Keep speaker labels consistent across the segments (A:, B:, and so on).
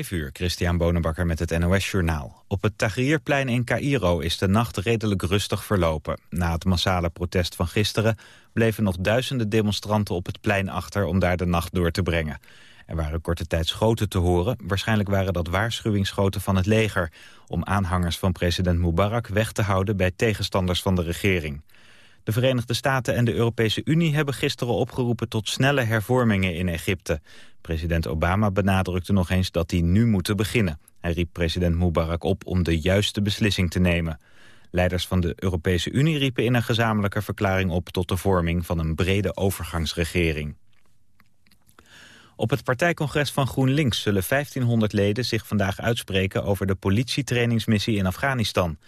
A: Vijf uur, Christian Bonenbakker met het NOS Journaal. Op het Tahrirplein in Cairo is de nacht redelijk rustig verlopen. Na het massale protest van gisteren bleven nog duizenden demonstranten op het plein achter om daar de nacht door te brengen. Er waren korte tijd schoten te horen. Waarschijnlijk waren dat waarschuwingsschoten van het leger... om aanhangers van president Mubarak weg te houden bij tegenstanders van de regering. De Verenigde Staten en de Europese Unie hebben gisteren opgeroepen tot snelle hervormingen in Egypte. President Obama benadrukte nog eens dat die nu moeten beginnen. Hij riep president Mubarak op om de juiste beslissing te nemen. Leiders van de Europese Unie riepen in een gezamenlijke verklaring op tot de vorming van een brede overgangsregering. Op het partijcongres van GroenLinks zullen 1500 leden zich vandaag uitspreken over de politietrainingsmissie in Afghanistan.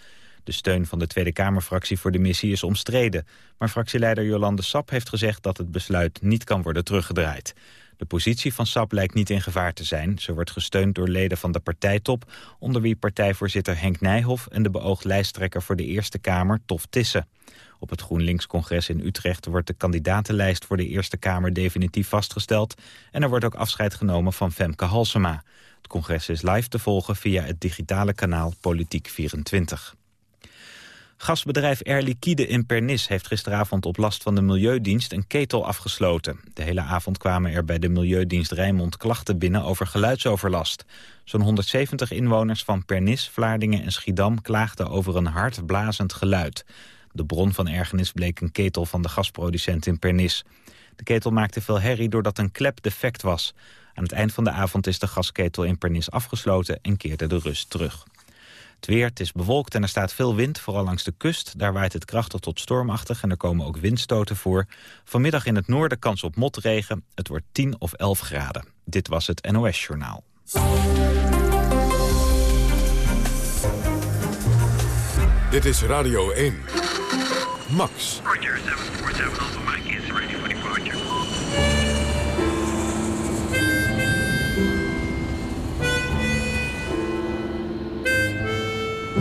A: De steun van de Tweede Kamerfractie voor de missie is omstreden. Maar fractieleider Jolande Sap heeft gezegd dat het besluit niet kan worden teruggedraaid. De positie van Sap lijkt niet in gevaar te zijn. Ze wordt gesteund door leden van de partijtop... onder wie partijvoorzitter Henk Nijhoff... en de beoogd lijsttrekker voor de Eerste Kamer, Tof Tissen. Op het GroenLinks-congres in Utrecht wordt de kandidatenlijst voor de Eerste Kamer definitief vastgesteld. En er wordt ook afscheid genomen van Femke Halsema. Het congres is live te volgen via het digitale kanaal Politiek 24. Gasbedrijf Air Liquide in Pernis heeft gisteravond op last van de Milieudienst een ketel afgesloten. De hele avond kwamen er bij de Milieudienst Rijnmond klachten binnen over geluidsoverlast. Zo'n 170 inwoners van Pernis, Vlaardingen en Schiedam klaagden over een hard blazend geluid. De bron van ergernis bleek een ketel van de gasproducent in Pernis. De ketel maakte veel herrie doordat een klep defect was. Aan het eind van de avond is de gasketel in Pernis afgesloten en keerde de rust terug. Het weer, het is bewolkt en er staat veel wind, vooral langs de kust. Daar waait het krachtig tot stormachtig en er komen ook windstoten voor. Vanmiddag in het noorden kans op motregen. Het wordt 10 of 11 graden. Dit was het NOS Journaal.
B: Dit is Radio 1. Max.
C: Roger, 747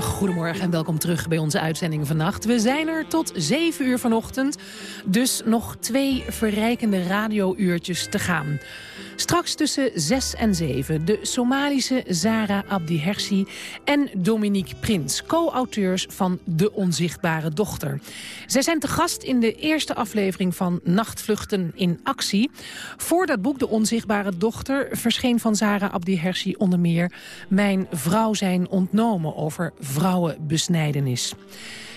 D: Goedemorgen en welkom terug bij onze uitzending vannacht. We zijn er tot 7 uur vanochtend, dus nog twee verrijkende radiouurtjes te gaan. Straks tussen 6 en 7 de Somalische Zara Abdi Hersi en Dominique Prins, co-auteurs van De Onzichtbare Dochter. Zij zijn te gast in de eerste aflevering van Nachtvluchten in Actie. Voor dat boek De Onzichtbare Dochter verscheen van Zara Abdi Hersi onder meer Mijn vrouw zijn ontnomen over vrouwenbesnijdenis.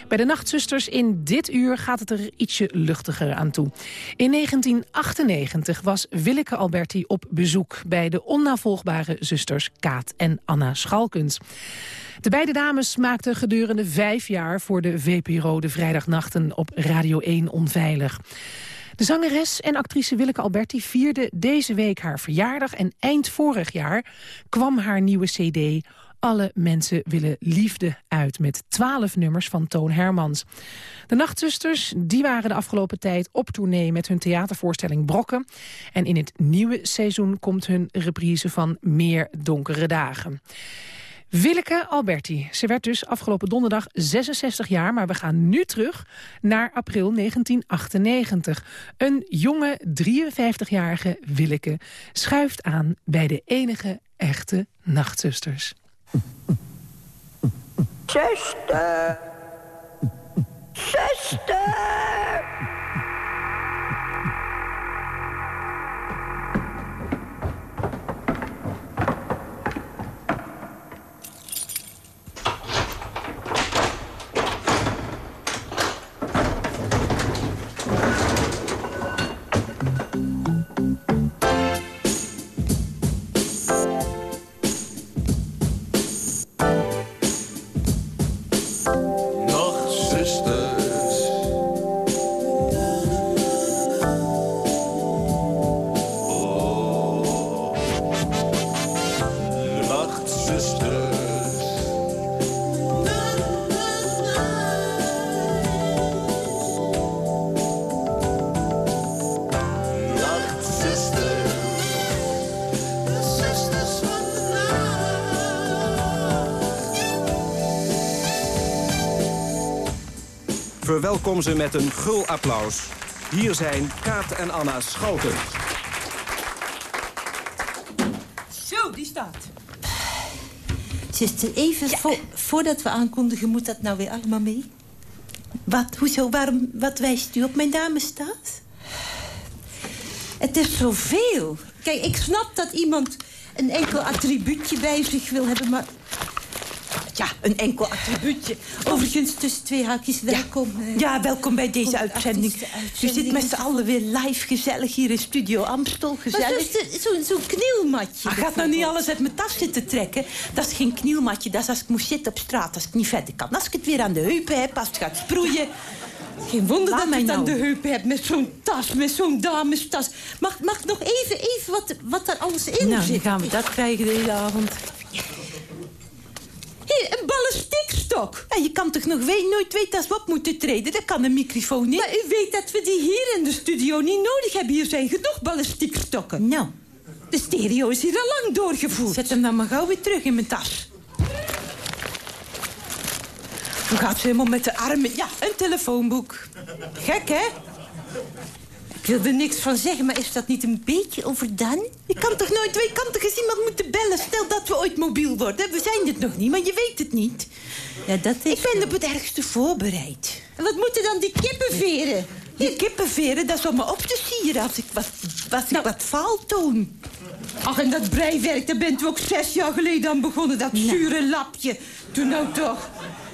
D: Bij de nachtzusters in dit uur gaat het er ietsje luchtiger aan toe. In 1998 was Willeke Alberti op bezoek... bij de onnavolgbare zusters Kaat en Anna Schalkens. De beide dames maakten gedurende vijf jaar voor de VPRO... de vrijdagnachten op Radio 1 onveilig. De zangeres en actrice Willeke Alberti vierde deze week haar verjaardag... en eind vorig jaar kwam haar nieuwe cd alle mensen willen liefde uit met twaalf nummers van Toon Hermans. De Nachtzusters die waren de afgelopen tijd op tournee met hun theatervoorstelling Brokken. En in het nieuwe seizoen komt hun reprise van Meer Donkere Dagen. Willeke Alberti. Ze werd dus afgelopen donderdag 66 jaar, maar we gaan nu terug naar april 1998. Een jonge 53-jarige Willeke schuift aan bij de enige echte nachtzusters.
E: Zuster! Zuster!
F: Kom ze met een gul applaus. Hier zijn Kaat en Anna Schouten. Zo, die staat. Zuster, even voordat we aankondigen, moet dat nou weer allemaal mee? Wat, hoezo, waarom, wat wijst u op mijn damestaat? Het is zoveel. Kijk, ik snap dat iemand een enkel attribuutje bij zich wil hebben, maar ja, een enkel attribuutje. Overigens, tussen twee haakjes, welkom. eh,
E: Ja, welkom bij deze uitzending.
F: artiesten
E: U
F: uitzending.
E: zit met z'n allen weer live gezellig hier in Studio Amstel. Gezellig.
F: zo'n zo'n knielmatje.
E: Maar gaat nou niet alles uit mijn tas zitten trekken. Dat is geen knielmatje, dat is als ik moest zitten op straat. Als ik niet verder kan. Als ik het weer aan de heupen heb, als het gaat sproeien.
F: Geen wonder
E: Laat
F: dat je het aan
E: nou.
F: de heupen hebt met zo'n tas, met zo'n damestas. Mag, mag ik nog even, even wat, wat daar alles in
E: Nou,
F: zit?
E: dan gaan we dat krijgen de hele avond.
F: Hier, een ballistikstok.
E: Ja, je kan toch nog weet, nooit weten als we op moeten treden. Dat kan een microfoon niet.
F: Maar u weet dat we die hier in de studio niet nodig hebben. Hier zijn genoeg ballistiekstokken.
E: Nou,
F: De stereo is hier al lang doorgevoerd.
E: zet hem dan maar gauw weer terug in mijn tas. Hoe gaat ze helemaal met de armen? Ja, een telefoonboek. Gek, hè?
F: Ik wil er niks van zeggen, maar is dat niet een beetje overdaan?
E: Je kan toch nooit weten, je kan toch eens iemand moeten bellen. Stel dat we ooit mobiel worden. We zijn het nog niet, maar je weet het niet.
F: Ja, dat is...
E: Ik ben op het ergste voorbereid.
F: En wat moeten dan die kippenveren?
E: Die kippenveren, dat is om me op te sieren als ik wat, als ik wat faal toon.
F: Ach, en dat breiwerk, daar bent u ook zes jaar geleden aan begonnen. Dat zure lapje. Toen nou toch.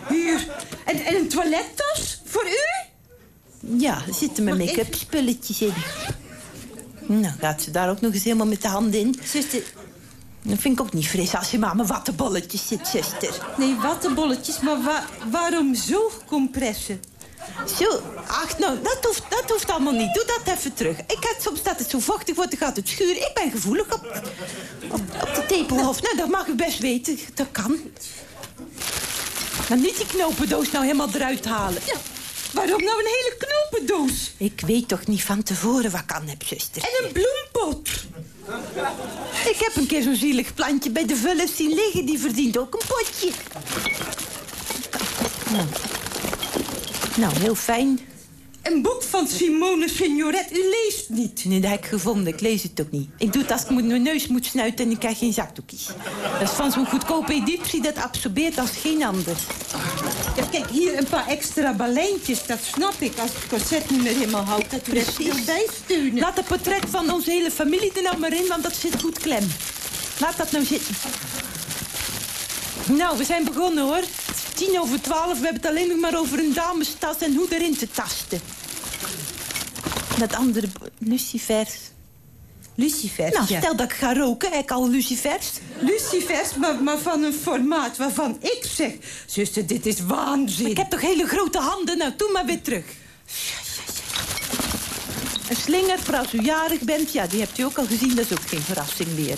F: Hier. En, en een toilettas voor u?
E: Ja, er zitten mijn make-up spulletjes in. Nou, gaat ze daar ook nog eens helemaal met de hand in.
F: Zuster,
E: Dat vind ik ook niet fris als je maar aan mijn wattenbolletjes zit, zuster.
F: nee, wattenbolletjes, maar wa- waarom zoogcompressen?
E: Zo, ach, nou, dat hoeft, dat hoeft allemaal niet. Doe dat even terug. Ik heb soms dat het zo vochtig wordt, dan gaat het schuren. Ik ben gevoelig op, op, op de tepelhof. Nou, dat mag u best weten. Dat kan. Maar niet die knopendoos nou helemaal eruit halen.
F: Ja, waarom nou een hele
E: Ik weet toch niet van tevoren wat ik aan heb, zuster.
F: En een bloempot.
E: Ik heb een keer zo'n zielig plantje bij de vullis zien liggen. Die verdient ook een potje. Nou, nou heel fijn.
F: Een boek van Simone Signoret. U leest niet.
E: Nee, dat heb ik gevonden. Ik lees het ook niet. Ik doe het als ik mijn neus moet snuiten en ik krijg geen zakdoekjes. Dat is van zo'n goedkope editie dat absorbeert als geen ander.
F: Ja, kijk, hier een paar extra baleintjes. Dat snap ik. Als het corset niet meer helemaal houdt, dat u er.
E: Laat het portret van onze hele familie er nou maar in, want dat zit goed klem. Laat dat nou zitten. Nou, we zijn begonnen hoor. Tien over twaalf, we hebben het alleen nog maar over een damestas en hoe erin te tasten. Dat andere, lucifers.
F: Lucifers,
E: Nou,
F: ja.
E: stel dat ik ga roken, heb ik al lucifers.
F: Lucifers, maar, maar van een formaat waarvan ik zeg... Zuster, dit is waanzin.
E: Ik heb toch hele grote handen, nou, doe maar weer terug. Een slinger voor als u jarig bent, ja, die hebt u ook al gezien, dat is ook geen verrassing meer.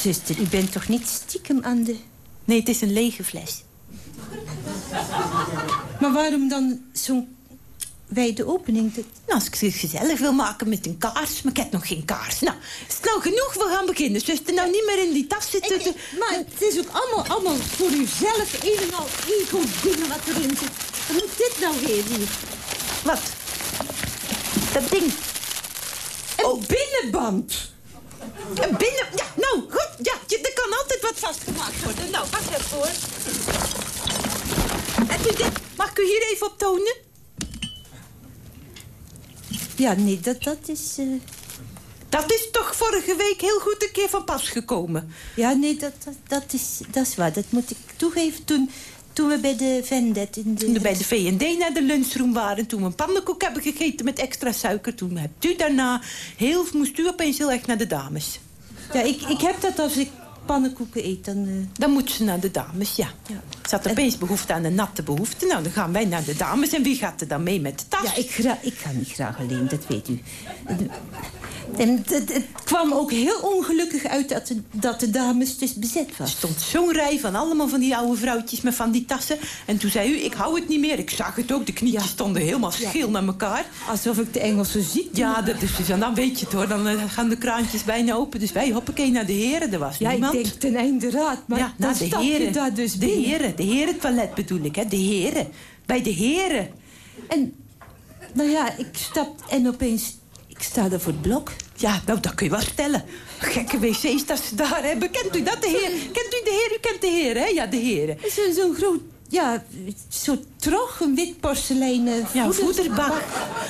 F: Zuster, u bent toch niet stiekem aan de...
E: Nee, het is een lege fles.
F: Maar waarom dan zo'n wijde opening?
E: Nou, als ik het gezellig wil maken met een kaars, maar ik heb nog geen kaars. Nou, is het nou genoeg? We gaan beginnen. Zuster, nou niet meer in die tas zitten.
F: En- en- maar het is ook allemaal, allemaal voor uzelf. Een en al ego-dingen wat erin zit. Wat moet dit nou weer hier?
E: Wat? Dat ding.
F: Een binnenband.
E: Een binnen... Ja, nou, goed. Ja, er kan altijd wat vastgemaakt worden. Nou, wacht even hoor. En dit? Mag ik u hier even op tonen?
F: Ja, nee, dat, dat is... eh,
E: Dat is toch vorige week heel goed een keer van pas gekomen.
F: Ja, nee, dat, dat, dat, is, dat is waar. Dat moet ik toegeven. Toen, toen we bij de Vendet in de...
E: Toen we bij de V&D naar de lunchroom waren... toen we een pannenkoek hebben gegeten met extra suiker... toen hebt u daarna heel... moest u opeens heel erg naar de dames.
F: Ja, ik, ik heb dat als ik pannenkoeken eet. Dan, eh,
E: Dan moet ze naar de dames, ja.
F: Ja.
E: Ze had opeens behoefte aan een natte behoefte. Nou, dan gaan wij naar de dames. En wie gaat er dan mee met de tas?
F: Ja, ik, ik ga niet graag alleen, dat weet u. En het, kwam ook heel ongelukkig uit dat de, dat de dames dus bezet
E: Er
F: was.
E: stond zo'n rij van allemaal van die oude vrouwtjes met van die tassen. En toen zei u, ik hou het niet meer. Ik zag het ook, de knietjes
F: Ja.
E: stonden helemaal
F: Ja.
E: scheel naar elkaar.
F: Alsof ik de Engelse ziekte...
E: Ja, dat is dus, en dan weet je het hoor. Dan eh, gaan de kraantjes bijna open. Dus wij hoppakee naar de heren. Er was
F: Ja,
E: niemand.
F: Denk ten einde raad. Maar
E: ja,
F: dan
E: naar de
F: stap je
E: heren.
F: daar dus
E: de heren, de herentoilet bedoel ik, hè. De heren. Bij de heren.
F: En, nou ja, ik stap en opeens Ik sta daar voor het blok.
E: Ja, nou, dat kun je wel stellen. Gekke wc's dat ze daar hebben. Kent u dat, de heer? Kent u de heer? U kent de heer, hè? Ja, de heren.
F: Het is zo'n groot, ja, zo'n trog, een wit porseleinen
E: Ja, voederbak.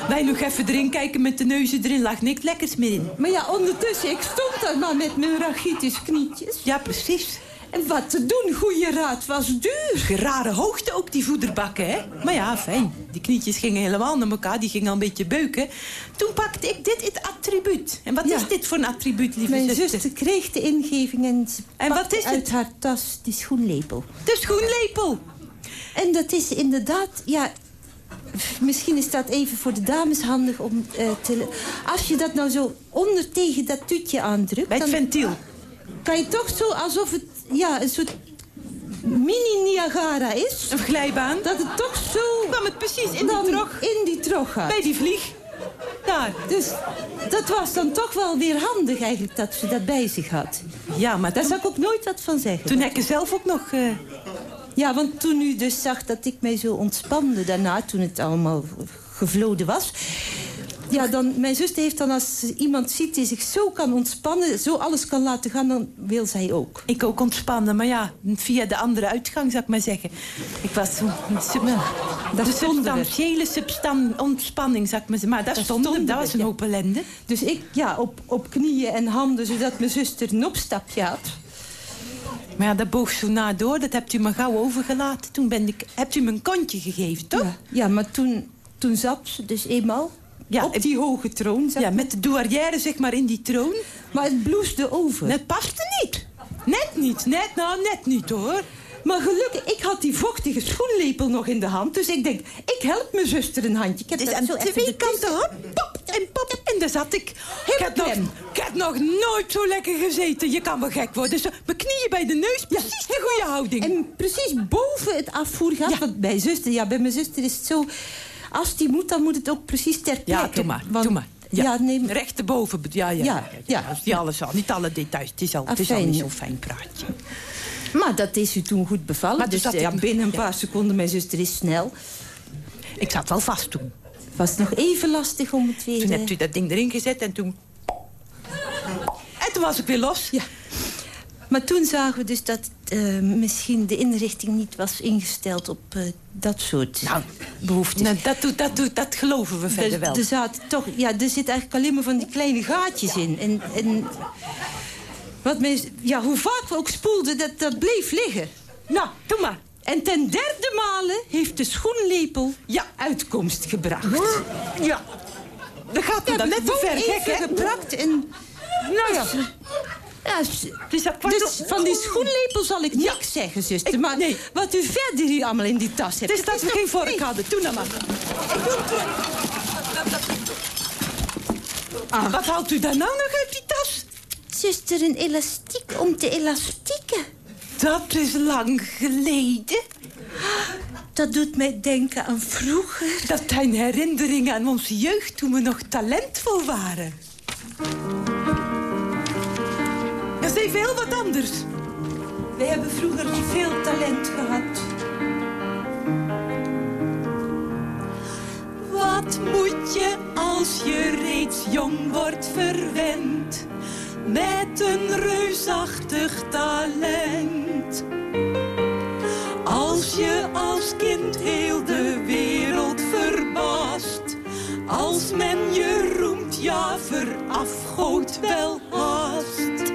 E: Wij nog even erin kijken met de neuzen erin. Lag niks lekkers meer in.
F: Maar ja, ondertussen, ik stond daar maar met mijn rachitis knietjes.
E: Ja, precies.
F: En wat te doen, goede raad, was duur.
E: Rare hoogte ook, die voederbakken, hè? Maar ja, fijn. Die knietjes gingen helemaal naar elkaar. Die gingen al een beetje beuken. Toen pakte ik dit, het attribuut. En wat
F: Ja.
E: is dit voor een attribuut, lieve
F: Mijn
E: zuster?
F: zuster kreeg de ingeving en ze
E: En wat is
F: uit
E: het?
F: haar tas die schoenlepel.
E: De schoenlepel.
F: En dat is inderdaad, ja... Misschien is dat even voor de dames handig om eh, te... Als je dat nou zo onder tegen dat tuutje aandrukt...
E: Bij het
F: dan
E: ventiel.
F: kan je toch zo alsof het ja, een soort mini-Niagara is.
E: Een glijbaan.
F: Dat het toch zo...
E: kwam het precies in die trog.
F: in die trog gaat.
E: Bij die vlieg. Daar.
F: Dus dat was dan toch wel weer handig eigenlijk dat ze dat bij zich had.
E: Ja, maar
F: Daar zou ik ook nooit wat van zeggen.
E: Toen heb ik zelf ook nog... eh,
F: Ja, want toen u dus zag dat ik mij zo ontspande daarna, toen het allemaal gevloden was. Ja, dan, mijn zuster heeft dan als iemand ziet die zich zo kan ontspannen, zo alles kan laten gaan, dan wil zij ook.
E: ik ook ontspannen, maar ja, via de andere uitgang zou ik maar zeggen. Ik was zo...
F: daar
E: de substantiële substan ontspanning, zou ik maar zeggen. Maar daar we,
F: stonden
E: dat was een
F: ja.
E: hoop ellende.
F: Dus ik, ja, op, op knieën en handen, zodat mijn zuster een opstapje had.
E: Maar ja, dat boog zo na door, dat hebt u me gauw overgelaten. Toen ben ik, hebt u me een kontje gegeven, toch?
F: Ja, ja maar toen, toen zat ze dus eenmaal
E: Ja,
F: op die hoge troon.
E: Ja, met de douarière zeg maar in die troon.
F: Maar het bloesde over.
E: Dat paste niet. Net niet, net nou, net niet hoor.
F: Maar gelukkig, ik had die vochtige schoenlepel nog in de hand. Dus ik denk, ik help mijn zuster een handje. Ik heb
E: Dus aan
F: zo
E: twee kanten, hop, pop en pop. En daar zat ik. Ik heb, nog, ik heb nog nooit zo lekker gezeten. Je kan wel gek worden. Zo, mijn knieën bij de neus, precies de goede houding.
F: En precies boven het afvoergat.
E: Ja.
F: Want bij, zuster, ja, bij mijn zuster is het zo... Als die moet, dan moet het ook precies ter plekke.
E: ja, doe maar,
F: Want-
E: doe maar.
F: Ja, nee, maar-
E: Rechterboven, ja, ja.
F: Ja, ja.
E: Die alles al, niet alle details. Het is al, het is al niet zo'n fijn praatje.
F: Maar dat is u toen goed bevallen.
E: Maar
F: dus
E: zat
F: ja, binnen een
E: ja.
F: paar seconden, mijn zuster is snel.
E: Ik zat wel vast toen.
F: Was nog even lastig om het weer...
E: Toen
F: eh,
E: hebt u dat ding erin gezet en toen... En toen was ik weer los.
F: Ja. Maar toen zagen we dus dat eh, misschien de inrichting niet was ingesteld op eh, dat soort
E: Nou,
F: behoeftes.
E: Nou, dat, doet, dat, doet, dat geloven we verder
F: er,
E: wel.
F: er zaten toch, ja, er zit eigenlijk alleen maar van die kleine gaatjes in. En, en wat men, ja, hoe vaak we ook spoelden, dat, dat bleef liggen.
E: Nou, doe maar.
F: En ten derde male heeft de schoenlepel
E: Ja.
F: uitkomst gebracht.
E: Ja. Dat gaat
F: Ja,
E: dan net te ver, gek,
F: gebrakt en...
E: Nou ja.
F: Ja,
E: Dus,
F: dus
E: o-
F: van die schoenlepel zal ik niks zeggen, zuster. Maar
E: nee.
F: wat u verder hier allemaal in die tas hebt...
E: Het is dat we geen vork
F: nee.
E: hadden. Doe nou maar.
F: Ah.
E: Wat haalt u daar nou nog uit die tas?
F: Zuster, een elastiek om te elastieken.
E: Dat is lang geleden.
F: Dat doet mij denken aan vroeger.
E: Dat zijn herinneringen aan onze jeugd toen we nog talentvol waren. Dat is even heel wat anders.
F: Wij hebben vroeger veel talent gehad.
E: Wat moet je als je reeds jong wordt verwend met een reusachtig talent? Als je als kind heel de wereld verbast, als men je roemt, ja verafgoodt wel haast.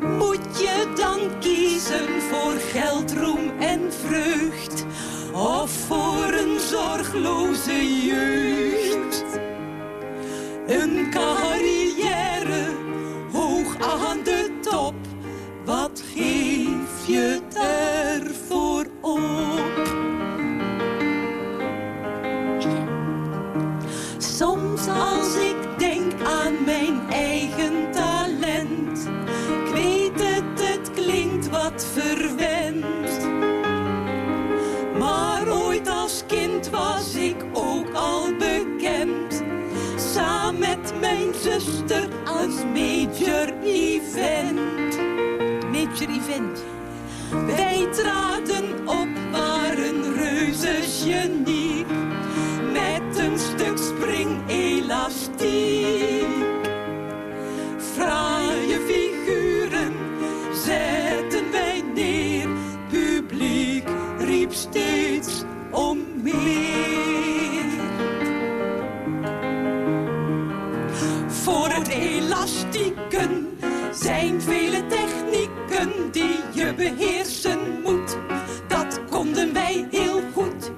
E: Moet je dan kiezen voor geld, roem en vreugd? Of voor een zorgloze jeugd? Een carrière aan de top. Wat geef je ervoor op? Soms als ik denk aan mijn eigen talent, ik weet het, het klinkt wat verwend. Maar ooit als kind was ik ook al bekend, mijn zuster als major event. Major event. Wij traden op, waren reuze genie.
G: Die je beheersen moet. Dat konden wij heel goed.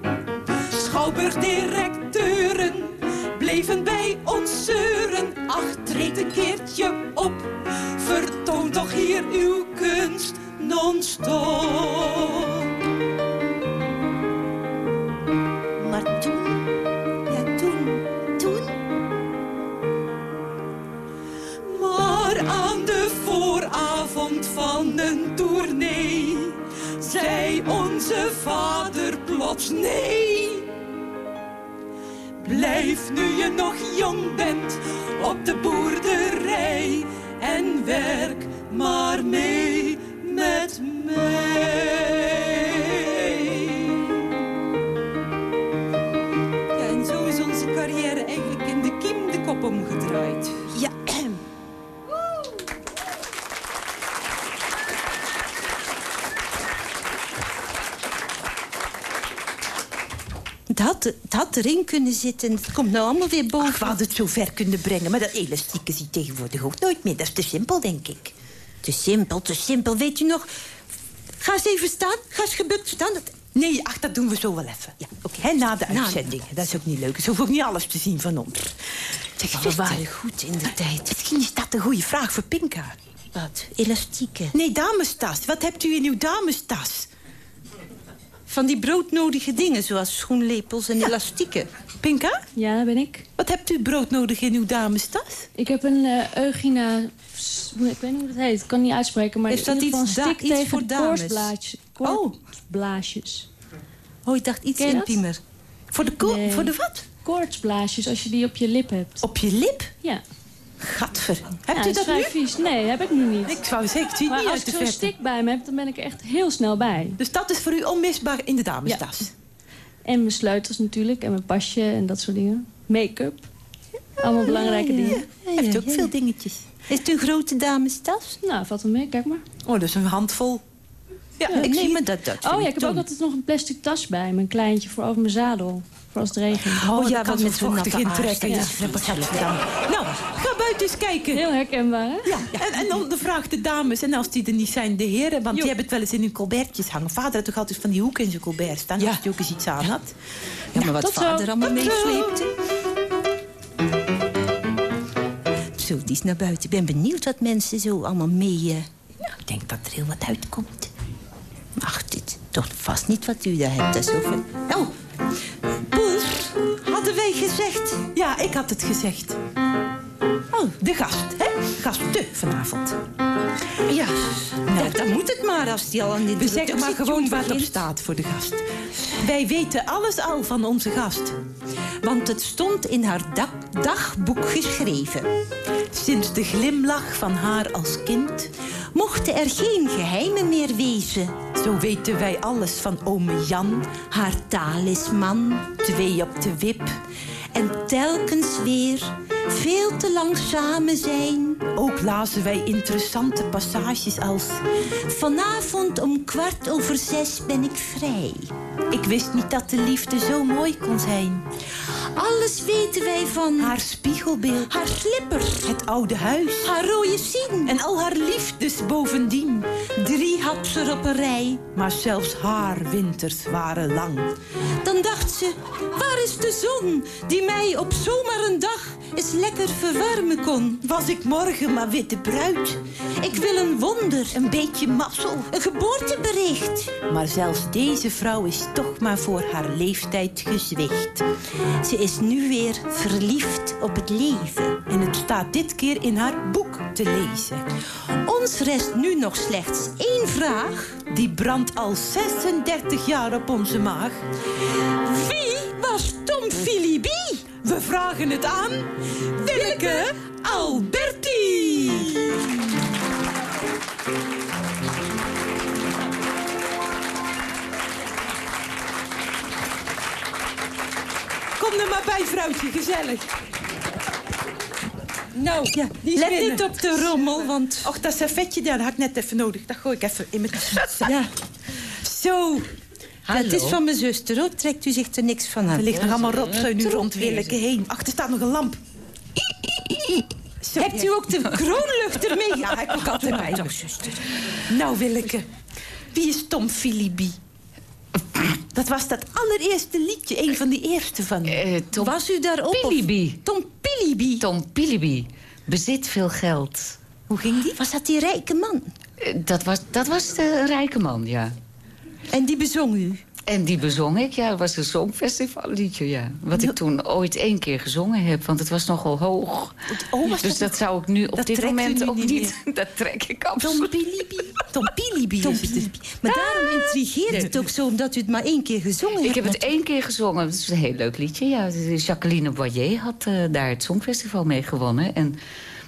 G: Schouwburgdirecteuren bleven bij ons zeuren. Ach, treed een keertje op, vertoon toch hier uw kunst non-stop.
E: Maar toen, ja toen, toen...
G: Maar aan de vooravond van onze vader plots nee. Blijf nu je nog jong bent op de boerderij en werk maar mee met mij. Ja, en zo is onze carrière eigenlijk in de kiem de kop omgedraaid.
E: Had, het had erin kunnen zitten. Het komt nou allemaal weer boven.
F: Ach, we hadden het zo ver kunnen brengen. Maar dat elastieke zie je tegenwoordig ook nooit meer. Dat is te simpel, denk ik. Te simpel, te simpel. Weet u nog? Ga eens even staan. Ga eens gebukt staan. Dat...
E: Nee, ach, dat doen we zo wel even.
F: Ja, oké.
E: Na de
F: Na
E: uitzending. Dat is ook niet leuk. Ze hoeft ook niet alles te zien van ons. Zeg,
F: We
E: zuster,
F: waren goed in de tijd.
E: Misschien is dat een goede vraag voor Pinka.
F: Wat? Elastieke.
E: Nee, damestas. Wat hebt u in uw damestas?
F: Van die broodnodige dingen, zoals schoenlepels en elastieken.
E: Pinka,
H: Ja, dat ben ik.
E: wat hebt u broodnodig in uw damestas?
H: Ik heb een eh Eugina... Ik weet niet hoe dat heet. Ik kan niet uitspreken. Maar
F: Is dat iets
H: stick
F: iets
H: tegen
F: voor dames?
H: koortsblaadjes.
F: Oh.
H: Koortsblaasjes.
F: Oh, ik dacht iets intiemer.
E: Voor de,
H: Nee.
E: voor de wat?
H: Koortsblaasjes, als je die op je lip hebt.
E: Op je lip?
H: Ja.
E: Gadver. Hebt
H: ja,
E: u dat
H: vrij
E: nu?
H: vies. Nee, heb ik nu niet.
E: Ik zou
H: maar
E: niet
H: als
E: uit
H: ik zo'n stick bij me heb, dan ben ik er echt heel snel bij.
E: Dus dat is voor u onmisbaar in de damestas.
H: En mijn sleutels natuurlijk. En mijn pasje en dat soort dingen. Make-up. Allemaal belangrijke dingen.
E: Heeft ook veel dingetjes.
F: Is het een grote damestas?
H: Nou, valt wel mee. Kijk maar.
E: Oh, dat is een handvol. Ja,
F: Ja,
E: ik
F: nee,
E: zie
F: dat, dat
H: Oh ja, ik heb ook altijd nog een plastic tas bij me. Een kleintje voor over mijn zadel. Voor als het regent.
E: Oh, ja, wat met vochtig intrekken.
F: Ja,
E: Ja,
F: dat begrijp ik dan.
E: Nou, ga buiten eens kijken.
H: Heel herkenbaar, hè?
E: Ja, En, en dan de vraag de dames. En als die er niet zijn, de heren. Want die hebben het wel eens in hun colbertjes hangen. Vader had toch altijd van die hoeken in zijn colbert staan.
F: Ja.
E: Als hij ook eens iets aan had.
F: Ja, maar wat
H: zo.
F: vader allemaal meesleepte. Zo, die is naar buiten. Ik ben benieuwd wat mensen zo allemaal mee... eh, Nou, ik denk dat er heel wat uitkomt. Ach, dit toch vast niet wat u daar hebt. Dat is over... Oh, Poels, hadden wij gezegd...
E: Ja, ik had het gezegd. Oh, de gast, hè? Gasten vanavond.
F: Ja, nou, dan moet het maar als die al aan dit
E: We zeggen maar gewoon wat op staat voor de gast. Wij weten alles al van onze gast.
F: Want het stond in haar dagboek geschreven.
E: Sinds de glimlach van haar als kind...
F: Mochten er geen geheimen meer wezen.
E: Zo weten wij alles van ome Jan.
F: Haar talisman,
E: Twee op de wip.
F: en telkens weer veel te lang samen zijn.
E: Ook lazen wij interessante passages als...
F: Vanavond om kwart over zes ben ik vrij.
E: Ik wist niet dat de liefde zo mooi kon zijn.
F: Alles weten wij van
E: Haar spiegelbeeld,
F: haar slippers,
E: het oude huis...
F: haar rode sien.
E: en al haar liefdes bovendien.
F: Drie had ze er op een rij.
E: Maar zelfs haar winters waren lang.
F: Dan dacht ze, waar is de zon die mij op zomaar een dag eens lekker verwarmen kon?
E: Was ik morgen maar witte bruid,
F: Ik wil een wonder,
E: een beetje mazzel.
F: een geboortebericht.
E: Maar zelfs deze vrouw is toch maar voor haar leeftijd gezwicht.
F: Ze is nu weer verliefd op het leven.
E: En het staat dit keer in haar boek te lezen.
F: Ons rest nu nog slechts één vraag.
E: Die brandt al 36 jaar op onze maag.
F: Wie was Tom Philibie?
E: We vragen het aan Willeke Alberti. Kom er maar bij, vrouwtje, gezellig. Nou,
F: Ja, let
E: binnen.
F: niet op de rommel, want...
E: Och, dat servetje, dat had ik net even nodig. Dat gooi ik even in mijn...
F: Ja,
E: Zo,
F: Ja, het is van mijn zuster, hoor. Trekt u zich er niks van aan.
E: Er ligt nog allemaal rotzooi nu rond Willeke heen. Achter staat nog een lamp. Zo,
F: Hebt u ook de kroonluchter mee?
E: Ja, heb ik altijd bij me. zuster. Nou, Willeke. Wie is Tom Philibie? Dat was dat allereerste liedje. Een van die eerste van...
I: Eh, Tom
F: Was u daarop? of-
I: Pilibi.
F: Tom Pilibi.
I: Tom Pilibi. Bezit veel geld.
F: Hoe ging die? Was dat die rijke man?
I: Eh, Dat was, dat was de rijke man, ja.
F: En die bezong u?
I: En die bezong ik, ja. Het was een songfestivalliedje, ja. Wat ik toen ooit één keer gezongen heb, want het was nogal hoog.
E: Oh, was
I: dus dat zou ik nu op
E: dat
I: dit moment ook
E: niet.
I: Dat trek ik absoluut.
E: Pilibi. Tom Pilibi
F: Tom
E: is het.
F: Pilibi. Maar daarom intrigeert het ook zo, omdat u het maar één keer gezongen
I: Ik
F: hebt.
I: heb het één keer gezongen. Het is een heel leuk liedje. Ja, Jacqueline Boyer had eh, daar het Songfestival mee gewonnen. En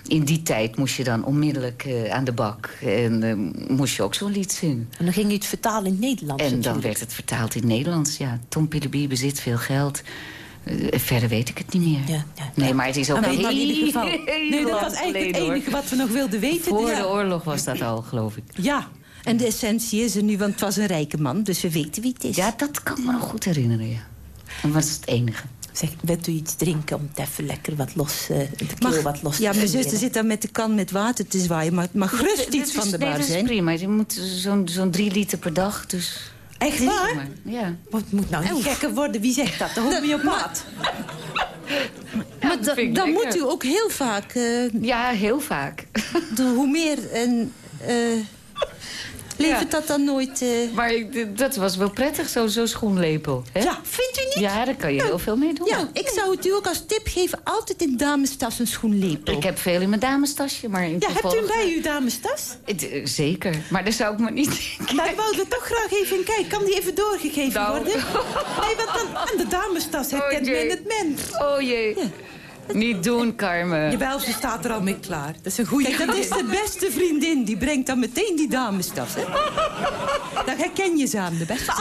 I: in die tijd moest je dan onmiddellijk eh, aan de bak. En eh, moest je ook zo'n lied zingen.
E: En dan ging je het vertalen in het Nederlands
I: En dan
E: natuurlijk.
I: werd het vertaald in het Nederlands. Ja, Tom Pilleby bezit veel geld. Eh, verder weet ik het niet meer.
E: Ja, ja.
I: Nee, maar het is ook
E: in ieder geval. Nee, dat was eigenlijk het enige wat we nog wilden weten.
I: Voor de oorlog was dat al, geloof ik.
E: Ja.
F: En de essentie is er nu, want het was een rijke man. Dus we weten wie het is.
I: Ja, dat kan ik me nog goed herinneren, ja. En wat is het enige?
E: Zeg, wilt u iets drinken om het even lekker wat los, eh, de keel wat los te
F: ja, mijn zuster zit daar met de kan met water te zwaaien. Maar het mag gerust
I: Dit
F: iets
I: is-
F: van de
I: nee,
F: bar
I: dat is
F: zijn.
I: prima. Je moet zo'n zo'n drie liter per dag, dus...
E: Echt waar?
I: Maar, ja.
E: Wat moet nou niet gekker worden? Wie zegt dat? De homeopaat.
F: Maar da-
I: vind ik
F: dan
I: lekker.
F: moet u ook heel vaak... eh,
I: Ja, heel vaak.
F: de, hoe meer... En, eh, levert dat dan nooit... eh,
I: Maar ik- dat was wel prettig, zo'n zo schoenlepel. Hè?
E: Ja, vindt u niet?
I: Ja, daar kan je heel veel mee doen.
F: ja, ik zou het u ook als tip geven. Altijd in damestas een schoenlepel.
I: Ik heb veel in mijn damestasje, maar... In
E: Ja, hebt u hem bij uw damestas?
I: Het, eh, Zeker, maar daar zou ik me niet...
E: Maar ik wou er toch graag even in kijken. Kan die even doorgegeven
I: Nou.
E: worden? Nee, want dan, aan de damestas herkent
I: Oh,
E: men het mens.
I: Oh jee. Niet doen, Carmen.
E: Jawel, ze staat er al mee klaar. Dat is een goede
F: Kijk, dat is de beste vriendin. Die brengt dan meteen die damestas. Hè? Dan herken je ze aan de beste.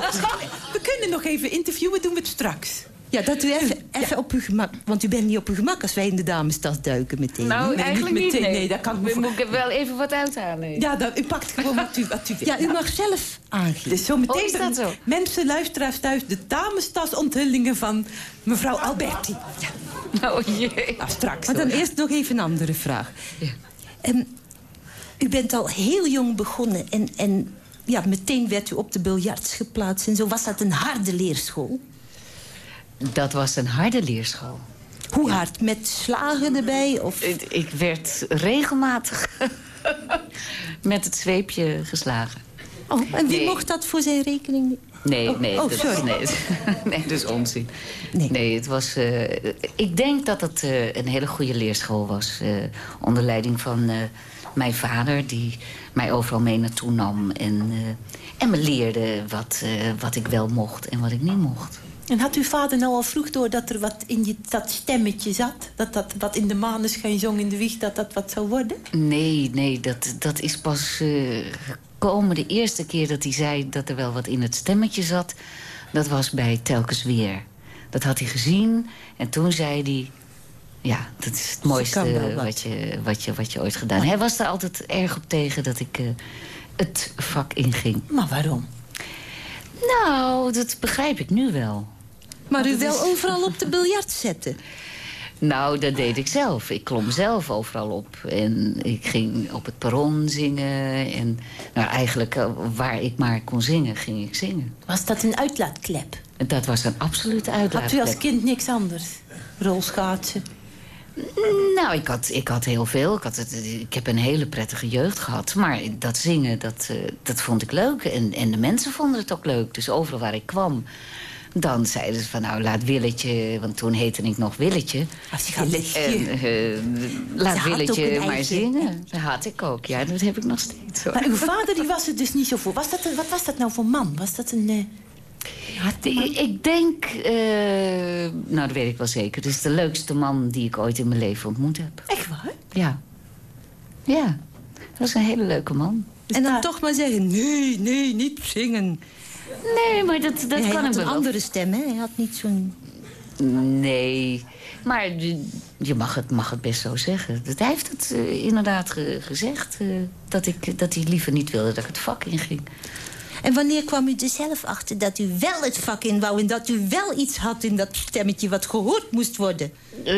E: We kunnen nog even interviewen, doen we het straks.
F: Ja, dat u even, even op uw gemak... Want u bent niet op uw gemak als wij in de damestas duiken meteen.
I: Nou,
E: Nee,
I: eigenlijk
E: niet meteen.
I: Nee,
E: Nee, dat kan ik me
I: moet ik er wel even wat uithalen.
E: Ja, dan, u pakt gewoon wat u, wat u wil.
F: Ja, u mag zelf aangeven.
E: Dus zo meteen
I: Oh, is dat zo?
E: mensen, luisteraars thuis, de damestas onthullingen van mevrouw Alberti. Ja,
I: Oh jee.
E: nou, straks.
F: Maar dan
E: hoor.
F: eerst nog even een andere vraag.
I: Ja.
F: Ehm, u bent al heel jong begonnen en, en ja, meteen werd u op de biljarts geplaatst. En zo was dat een harde leerschool.
I: Dat was een harde leerschool.
F: Hoe hard? Met slagen erbij? Of...
I: Ik- Ik werd regelmatig met het zweepje geslagen.
F: Oh, en wie
I: Nee.
F: mocht dat voor zijn rekening?
I: Nee,
F: Oh,
I: nee,
F: oh,
I: dat,
F: sorry.
I: nee, nee, dat is onzin.
F: Nee.
I: Nee, het was. eh, ik denk dat het eh, een hele goede leerschool was. eh, onder leiding van mijn vader, die mij overal mee naartoe nam. En, en me leerde wat, wat ik wel mocht en wat ik niet mocht.
E: En had uw vader nou al vroeg door dat er wat in je, dat stemmetje zat? Dat dat wat in de maneschijn zong in de wieg, dat dat wat zou worden?
I: Nee, nee, dat, dat is pas eh, gekomen de eerste keer dat hij zei dat er wel wat in het stemmetje zat. Dat was bij Telkens Weer. Dat had hij gezien en toen zei hij... Ja, dat is het mooiste
F: wat
I: je, wat, je, wat je ooit gedaan hebt. Hij was er altijd erg op tegen dat ik eh, het vak inging.
E: Maar waarom?
I: Nou, dat begrijp ik nu wel.
F: Maar u wel overal op de biljart zetten.
I: Nou, dat deed ik zelf. Ik klom zelf overal op. En ik ging op het perron zingen. En nou, eigenlijk eh, waar ik maar kon zingen, ging ik zingen.
E: Was dat een uitlaatklep?
I: Dat was een absolute
E: Had u als
I: uitlaatklep.
E: kind niks anders? Rolschaatsen?
I: Nou, ik had, ik had heel veel. Ik, had het, ik heb een hele prettige jeugd gehad. Maar dat zingen, dat, eh, dat vond ik leuk. En, en de mensen vonden het ook leuk. Dus overal waar ik kwam... Dan zeiden ze van, nou, laat Willetje... Want toen heette ik nog Willetje.
E: Als
I: En,
E: Willetje.
I: eh, laat
F: Ze had ook
I: Willetje maar zingen. Dat had ik ook, ja. Dat heb ik nog steeds. hoor.
E: Maar uw vader die was er dus niet zo voor. Was dat een, wat was dat nou voor man? Was dat een... eh,
I: Ik, denk, eh, nou dat weet ik wel zeker. Het is de leukste man die ik ooit in mijn leven ontmoet heb.
E: Echt waar?
I: Ja. Ja, dat was een hele leuke man.
F: En dan
E: daar-
F: toch maar zeggen, nee, nee, niet zingen.
I: Nee, maar dat, dat kan ik me
F: een
I: wel.
F: andere stem, hè? Hij had niet zo'n...
I: Nee, maar je- mag het, mag het best zo zeggen. Dat, hij heeft het eh, inderdaad ge- gezegd. eh, dat, ik, dat hij liever niet wilde dat ik het vak inging.
F: En wanneer kwam u er zelf achter dat u wel het vak in wou... en dat u wel iets had in dat stemmetje wat gehoord moest worden?
I: Eh,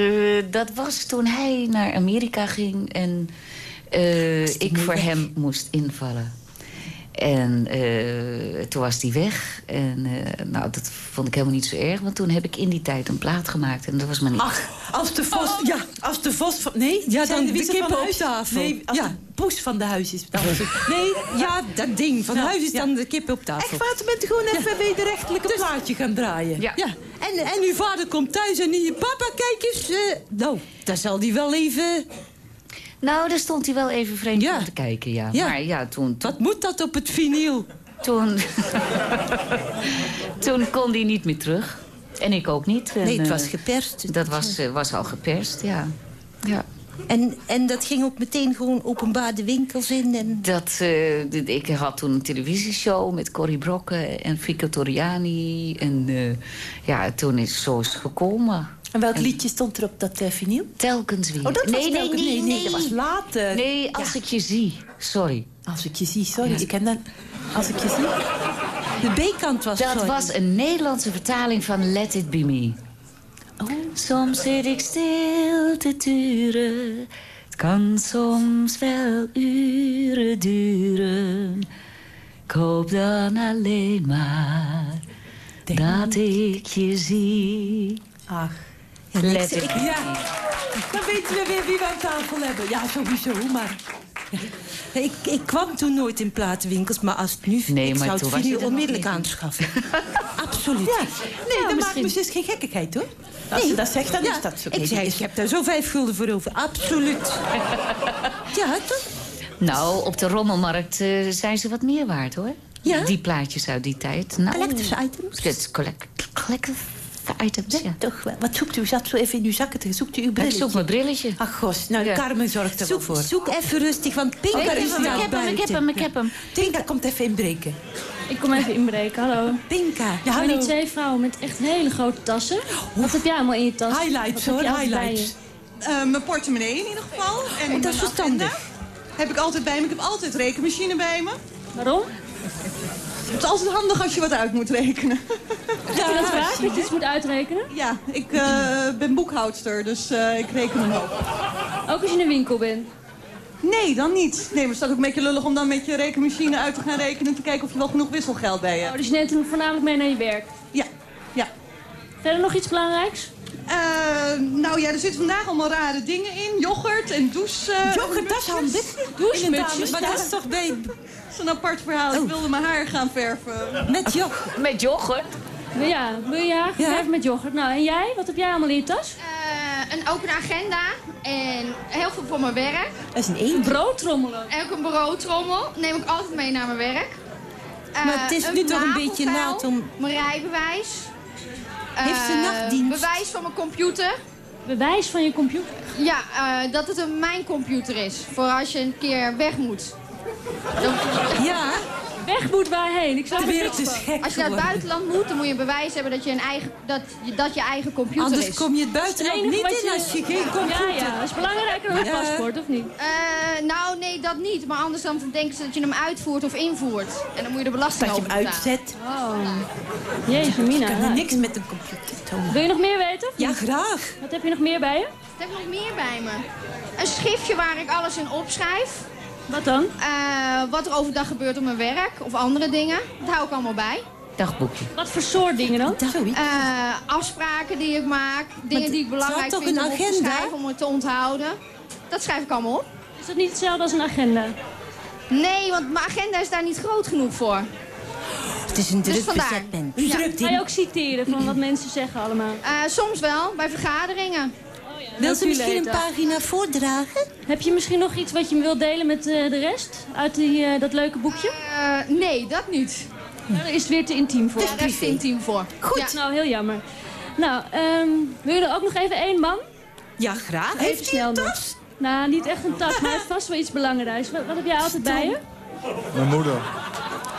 I: dat was toen hij naar Amerika ging en ik voor hem moest invallen. En eh, toen was hij weg. En eh, nou, dat vond ik helemaal niet zo erg. Want toen heb ik in die tijd een plaat gemaakt. En dat was maar niet.
E: Ach, als de vos... Ja, als de vos van... Nee,
F: Ja, dan
E: de
F: de kippen
E: van
F: op tafel.
E: Nee, als
F: Ja.
E: de poes van de huis is. dan
F: Nee, ja, dat ding. Van
E: Ja,
F: huis is
E: ja.
F: dan de kip op tafel.
E: Echt waar, toen bent u gewoon even een wederrechtelijke plaatje gaan draaien.
I: Ja.
F: Ja, en, en uw vader komt thuis en die... Papa, kijk eens. eh, nou, daar zal die wel even...
I: Nou, daar stond hij wel even vreemd
F: Ja.
I: aan te kijken, ja.
F: Ja.
I: Maar ja, toen...
F: Wat moet dat op het vinyl?
I: Toen, toen kon hij niet meer terug. En ik ook niet. En,
F: Nee, het
I: eh,
F: was geperst.
I: Dat was, eh, was al geperst, ja. ja.
F: En, en dat ging ook meteen gewoon openbaar de winkels in. En...
I: Dat, eh, ik had toen een televisieshow met Corrie Brokken en Fico Toriani. En eh, ja, toen is zo gekomen.
E: En welk liedje stond er op dat uh, vinyl?
I: Telkens weer.
E: Oh, dat was
I: nee, nee, nee, nee,
E: dat was later.
I: Nee, als ik je zie. Sorry.
E: Als ik je zie, sorry, ik ken dat. Als ik je zie.
F: De B-kant was
I: Dat
F: sorry.
I: was een Nederlandse vertaling van Let It Be Me.
E: Oh.
I: Soms zit ik stil te turen. Het kan soms wel uren duren. Ik hoop dan alleen maar dat ik je zie.
E: Ach.
I: Let it be
E: Ja, dan weten we weer wie we aan tafel hebben. Ja, sowieso, maar...
F: Ik, ik kwam toen nooit in platenwinkels, maar als het nu...
I: Nee,
F: ik
I: maar
F: zou het
I: nog
F: onmiddellijk aanschaffen. Absoluut.
E: Ja, nee, dat maakt
I: misschien-
E: me dus geen gekkigheid, hoor. Als ze dat zegt, dan
F: Ja,
E: is dat zo.
F: ik zei, ik heb daar zo vijf gulden voor over. Absoluut. ja, toch?
I: Nou, op de rommelmarkt eh, zijn ze wat meer waard, hoor.
F: Ja?
I: Die plaatjes uit die tijd. Nou,
F: Collectors items?
I: Het is collect, collective items, ja.
E: Toch wel. Wat zoekt u? U zat zo even in uw zakken te zoekt u uw
I: Ik
E: brilletje?
I: zoek mijn brilletje.
E: Ach, gos. Nou,
I: Ja.
E: Carmen zorgt er wel
F: Zoek,
E: voor.
F: zoek even rustig, want Pinka
I: ik,
F: is daar
I: ik heb hem, ik heb hem, ik heb hem.
E: Tinka komt even inbreken.
H: Ik kom even inbreken, hallo.
E: Pinka. Ja, hallo.
H: die twee vrouwen met echt hele grote tassen. Wat heb jij allemaal in je tas?
E: Highlights, hoor, highlights.
J: Eh, mijn portemonnee in ieder geval. En
F: Oh, dat is
J: mijn
F: verstandig.
J: agenda Heb ik altijd bij me. Ik heb altijd rekenmachine bij me.
H: Waarom?
J: Het is altijd handig als je wat uit moet rekenen.
H: Je dat vaak, dat je iets moet uitrekenen?
J: Ja, ik eh, ben boekhoudster, dus eh, ik reken hem op.
H: Ook als je in een winkel bent.
J: Nee, dan niet. Nee, maar het is ook een beetje lullig om dan met je rekenmachine uit te gaan rekenen... en te kijken of je wel genoeg wisselgeld bij je
H: Oh,
J: hebt.
H: dus je neemt hem voornamelijk mee naar je werk.
J: Ja, ja.
H: Verder nog iets belangrijks?
J: Eh, nou ja, er zitten vandaag allemaal rare dingen in. Yoghurt en douche... eh,
E: Yoghurt, dat is handig. Maar dat is toch bij...
J: Dat is een apart verhaal. Ik wilde mijn haar gaan verven.
F: Met yoghurt.
I: Met yoghurt.
H: Ja, wil je haar verven met yoghurt? Nou, en jij? Wat heb jij allemaal in je tas?
K: Eh, een open agenda en heel veel voor mijn werk.
E: Dat is een eend.
H: Broodtrommelen.
K: En ook een bureautrommel. Neem ik altijd mee naar mijn werk.
F: Maar het is nu toch een beetje laat om-
K: Mijn rijbewijs.
F: Heeft ze
K: Eh,
F: nachtdienst?
K: Bewijs van mijn computer.
H: Bewijs van je computer.
K: Ja, eh, dat het een mijn computer is. Voor als je een keer weg moet.
F: Ja,
H: Weg moet waarheen. Ik snap
E: De wereld
H: niks
E: is
H: van.
E: gek
K: als je naar het buitenland moet, dan moet je een bewijs hebben dat je, een eigen, dat, je, dat je eigen computer
F: anders
K: is.
F: kom je het buitenland niet in
H: je-
F: als je geen computer...
H: Ja, ja. Dat is belangrijker dan een
F: Ja.
H: paspoort, of niet?
K: Eh, nou, nee, dat niet. Maar anders dan denken ze dat je hem uitvoert of invoert. En dan moet je de belasting
E: Dat je hem
K: over betalen.
E: uitzet.
H: Oh. Jezus, Mina.
E: kan
H: ja.
E: er niks met een computer, Thomas.
H: Wil je nog meer weten?
E: Ja, graag.
H: Wat heb je nog meer bij je?
K: Wat heb ik nog meer bij me? Een schriftje waar ik alles in opschrijf.
H: Wat dan?
K: Eh, wat er overdag gebeurt op mijn werk of andere dingen. Dat hou ik allemaal bij.
I: Dagboekje.
H: Wat voor soort dingen dan?
E: Zoiets.
K: Eh, afspraken die ik maak. Dingen die ik belangrijk
F: toch
K: vind
F: een
K: om op te
F: agenda?
K: schrijven, om het te onthouden. Dat schrijf ik allemaal op.
H: Is dat niet hetzelfde als een agenda?
K: Nee, want mijn agenda is daar niet groot genoeg voor.
F: Het is een
K: Dus
F: druk
K: vandaar.
F: bezet mens.
E: Een
K: Ja.
E: druk
H: Ga je ook citeren van wat mensen zeggen allemaal?
K: Eh, soms wel, bij vergaderingen.
F: Wil ze misschien een pagina voordragen?
H: Heb je misschien nog iets wat je wilt delen met eh, de rest? Uit die, eh, dat leuke boekje?
K: Eh, nee, dat niet.
H: Daar is het weer te intiem voor.
K: Daar is het intiem voor.
H: Goed.
K: Ja.
H: Nou, heel jammer. Nou, ehm wil je er ook nog even één man?
E: Ja, graag.
H: Even
E: Heeft hij
H: snel
E: een
H: nog.
E: tas?
H: Nou, niet echt een tas, maar heeft vast wel iets belangrijks. Wat, wat heb jij altijd bij je?
L: Mijn moeder.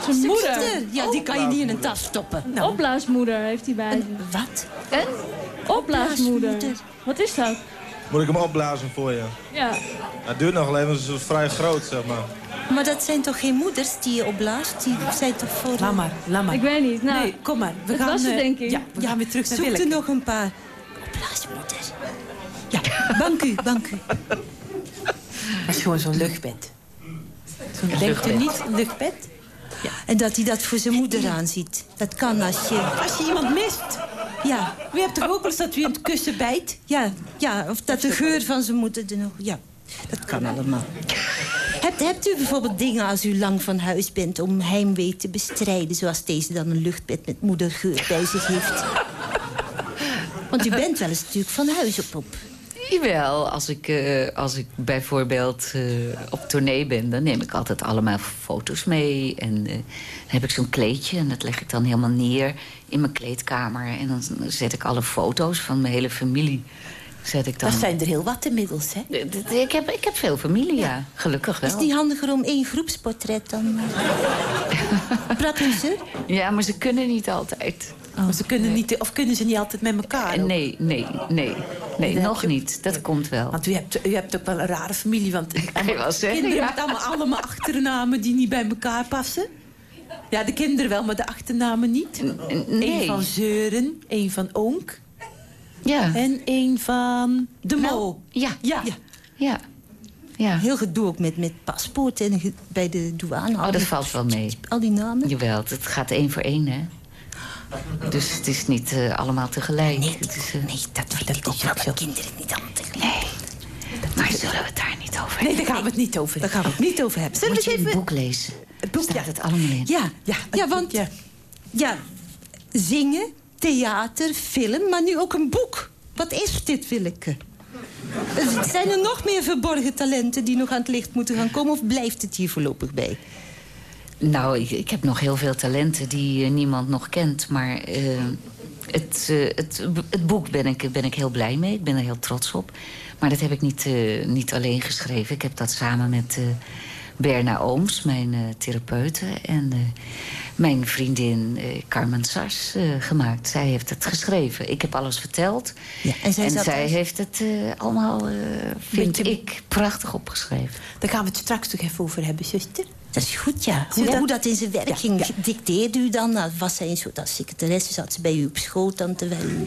H: Zijn moeder.
F: Ja, die kan je niet in een tas stoppen.
H: Een opblaasmoeder heeft hij bij.
F: Wat?
H: Een opblaasmoeder.
F: Opblaasmoeder.
H: Wat is dat?
L: Moet ik hem opblazen voor je?
H: Ja.
L: Het duurt nog wel even, het is vrij groot, zeg maar.
F: Maar dat zijn toch geen moeders die je opblaast? Die zijn toch voor...
E: Laat maar, laat maar.
H: Ik weet niet. Nou,
E: Nee, kom maar. We
H: het
E: gaan,
H: was het,
E: eh,
H: denk ik.
E: Ja, we gaan weer terug naar
F: Zoek er nog een paar. Opblaasmoeders. Ja, dank u, dank u.
E: Dat is gewoon zo'n luchtbed. Zo'n, denkt u niet, een luchtbed?
F: En dat hij dat voor zijn moeder aanziet. Dat kan als je...
E: Als je iemand mist.
F: Ja,
E: U hebt toch ook wel dat u in het kussen bijt?
F: ja, ja, of dat de geur van moeder er nog... Ja, dat kan allemaal. Hebt, hebt u bijvoorbeeld dingen als u lang van huis bent... om heimwee te bestrijden... zoals deze dan een luchtbed met moedergeur bij zich heeft? Want u bent wel eens natuurlijk van huis op op.
I: Jawel, als ik, eh, als ik bijvoorbeeld eh, op tournee ben... dan neem ik altijd allemaal foto's mee. En eh, dan heb ik zo'n kleedje en dat leg ik dan helemaal neer in mijn kleedkamer. En dan zet ik alle foto's van mijn hele familie... Zet ik dan...
E: Dat zijn er heel wat inmiddels, hè?
I: Ik heb, ik heb veel familie, ja. Gelukkig
F: Is
I: wel.
F: het niet handiger om één groepsportret dan... Praat u ze?
I: Ja, maar ze kunnen niet altijd.
E: Maar ze kunnen niet, of kunnen ze niet altijd met elkaar? ook?
I: Nee, nee, nee. Nee, nog
E: je-
I: niet. Dat komt wel.
E: Want u hebt, u hebt ook wel een rare familie. Want
I: Kan je wel zeggen,
E: kinderen
I: ja.
E: met allemaal, allemaal achternamen die niet bij elkaar passen. Ja, de kinderen wel, maar de achternamen niet.
I: nee.
E: Eén van Zeuren, één van Onk.
I: Ja.
E: En één van De Mol.
I: Ja.
E: Ja.
I: Ja. Ja.
F: Heel gedoe ook met, met paspoorten en bij de douane.
I: Oh, dat valt wel mee.
F: Al die namen.
I: Jawel, het gaat één voor één, hè. Dus het is niet eh, allemaal tegelijk. Nee,
F: dat, nee, dat wordt dat ook wel de kinderen niet allemaal tegelijk.
I: Nee. Maar zullen we het daar niet over
E: Nee,
I: hebben?
E: daar gaan we het niet over
F: Daar gaan we het niet over hebben. Zullen
I: Moet
F: we eens
I: een
F: even...
I: boek lezen?
E: Het boek,
I: Staat
E: ja.
I: het allemaal in?
F: Ja, ja, ja, want...
E: Ja.
F: Ja, zingen, theater, film, maar nu ook een boek. Wat is dit, Willeke? Zijn er nog meer verborgen talenten die nog aan het licht moeten gaan komen... of blijft het hier voorlopig bij?
I: Nou, ik, ik heb nog heel veel talenten die eh, niemand nog kent. Maar eh, het, eh, het, het boek ben ik, ben ik heel blij mee. Ik ben er heel trots op. Maar dat heb ik niet, niet alleen geschreven. Ik heb dat samen met Berna Ooms, mijn eh, therapeute... en eh, mijn vriendin eh, Carmen Sars eh, gemaakt. Zij heeft het geschreven. Ik heb alles verteld.
F: Ja, en zij zat
I: zij
F: als-
I: heeft het eh, allemaal, eh, vind
E: Beetje-
I: ik, prachtig opgeschreven.
E: Daar gaan we het straks toch even over hebben, zuster.
F: Dat is goed, ja. Hoe,
E: Ja.
F: dat, hoe dat in zijn werk
E: Ja,
F: ging.
E: ja.
F: Dicteerde u dan? Nou, Was zij een soort als secretaresse? Zat ze bij u op schoot dan terwijl u...